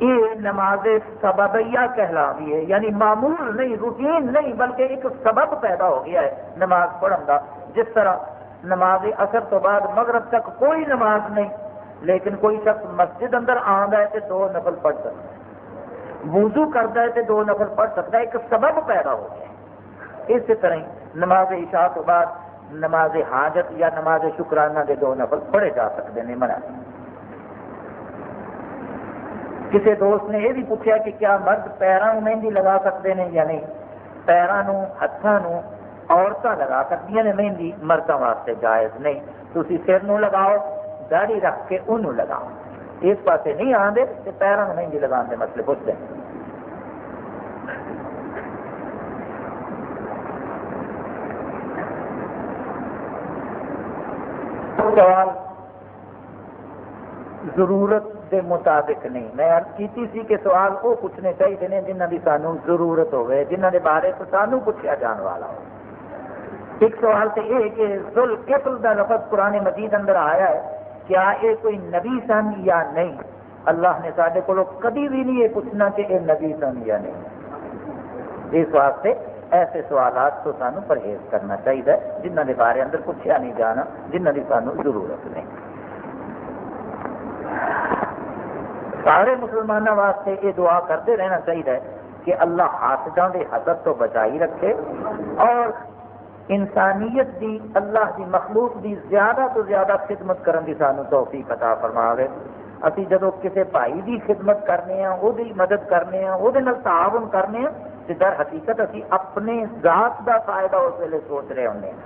یہ نماز سببیہ کہلا دی ہے یعنی معمول نہیں، روٹین نہیں، بلکہ ایک سبب پیدا ہو گیا ہے نماز پڑھن کا جس طرح نماز اثر تو بعد مغرب تک کوئی نماز نہیں، لیکن کوئی شخص مسجد اندر آندا ہے تو دو نفل پڑھ سکتا ہے۔ وضو کرتا ہے تو دو نفل پڑھ سکتا ہے، ایک سبب پیدا ہو گیا ہے۔ اسی طرح نماز عشاء تو بعد نماز حاجت یا نماز شکرانہ کے دو نفل پڑھے جا سکتے ہیں، منع۔ کسی دوست نے یہ بھی پوچھا کہ کیا مرد پیروں مہندی لگا سکتے ہیں یا نہیں؟ پیروں ہاتھوں عورتیں لگا سکتی ہیں مہندی، مردوں واسطے جائز نہیں۔ تھی سر نو لگاؤ، داڑھی رکھ کے انہوں لگاؤ۔ اس پاسے نہیں آتے تو پیروں مہندی لگا کے مسئلے پوچھتے ہیں۔ سوال، ضرورت کے مطابق نہیں۔ میں عرض کی سی کہ سوال وہ پوچھنے چاہیے جنہ کی سانو ضرورت ہوئے جنہ کے بارے سانو پوچھا جان والا ہو ایک سوال تو یہ کہ ذل کفل کا لفظ پرانے مجید اندر آیا ہے، کیا یہ کوئی نبی سن یا نہیں؟ اللہ نے سارے کو کبھی بھی نہیں یہ پوچھنا کہ یہ نبی سن یا نہیں۔ اس واسطے ایسے سوالات تو سانو پرہیز کرنا چاہیے جنہ کے بارے اندر پوچھا نہیں جانا جنہ کی سانو ضرورت نہیں۔ سارے مسلمانوں واسطے یہ دعا کرتے رہنا چاہیے کہ اللہ حاصلوں کے حضرت تو بچائی رکھے اور انسانیت دی، اللہ دی، مخلوق دی زیادہ تو زیادہ خدمت کرن دی سانو توفیق عطا فرماوے۔ اسی جدو کسی بھائی دی خدمت کرنے ہیں وہ مدد کرنے ہیں وہ تعاون کرنے ہیں در حقیقت اسی اپنے ذات دا فائدہ اس ویلے سوچ رہے ہوں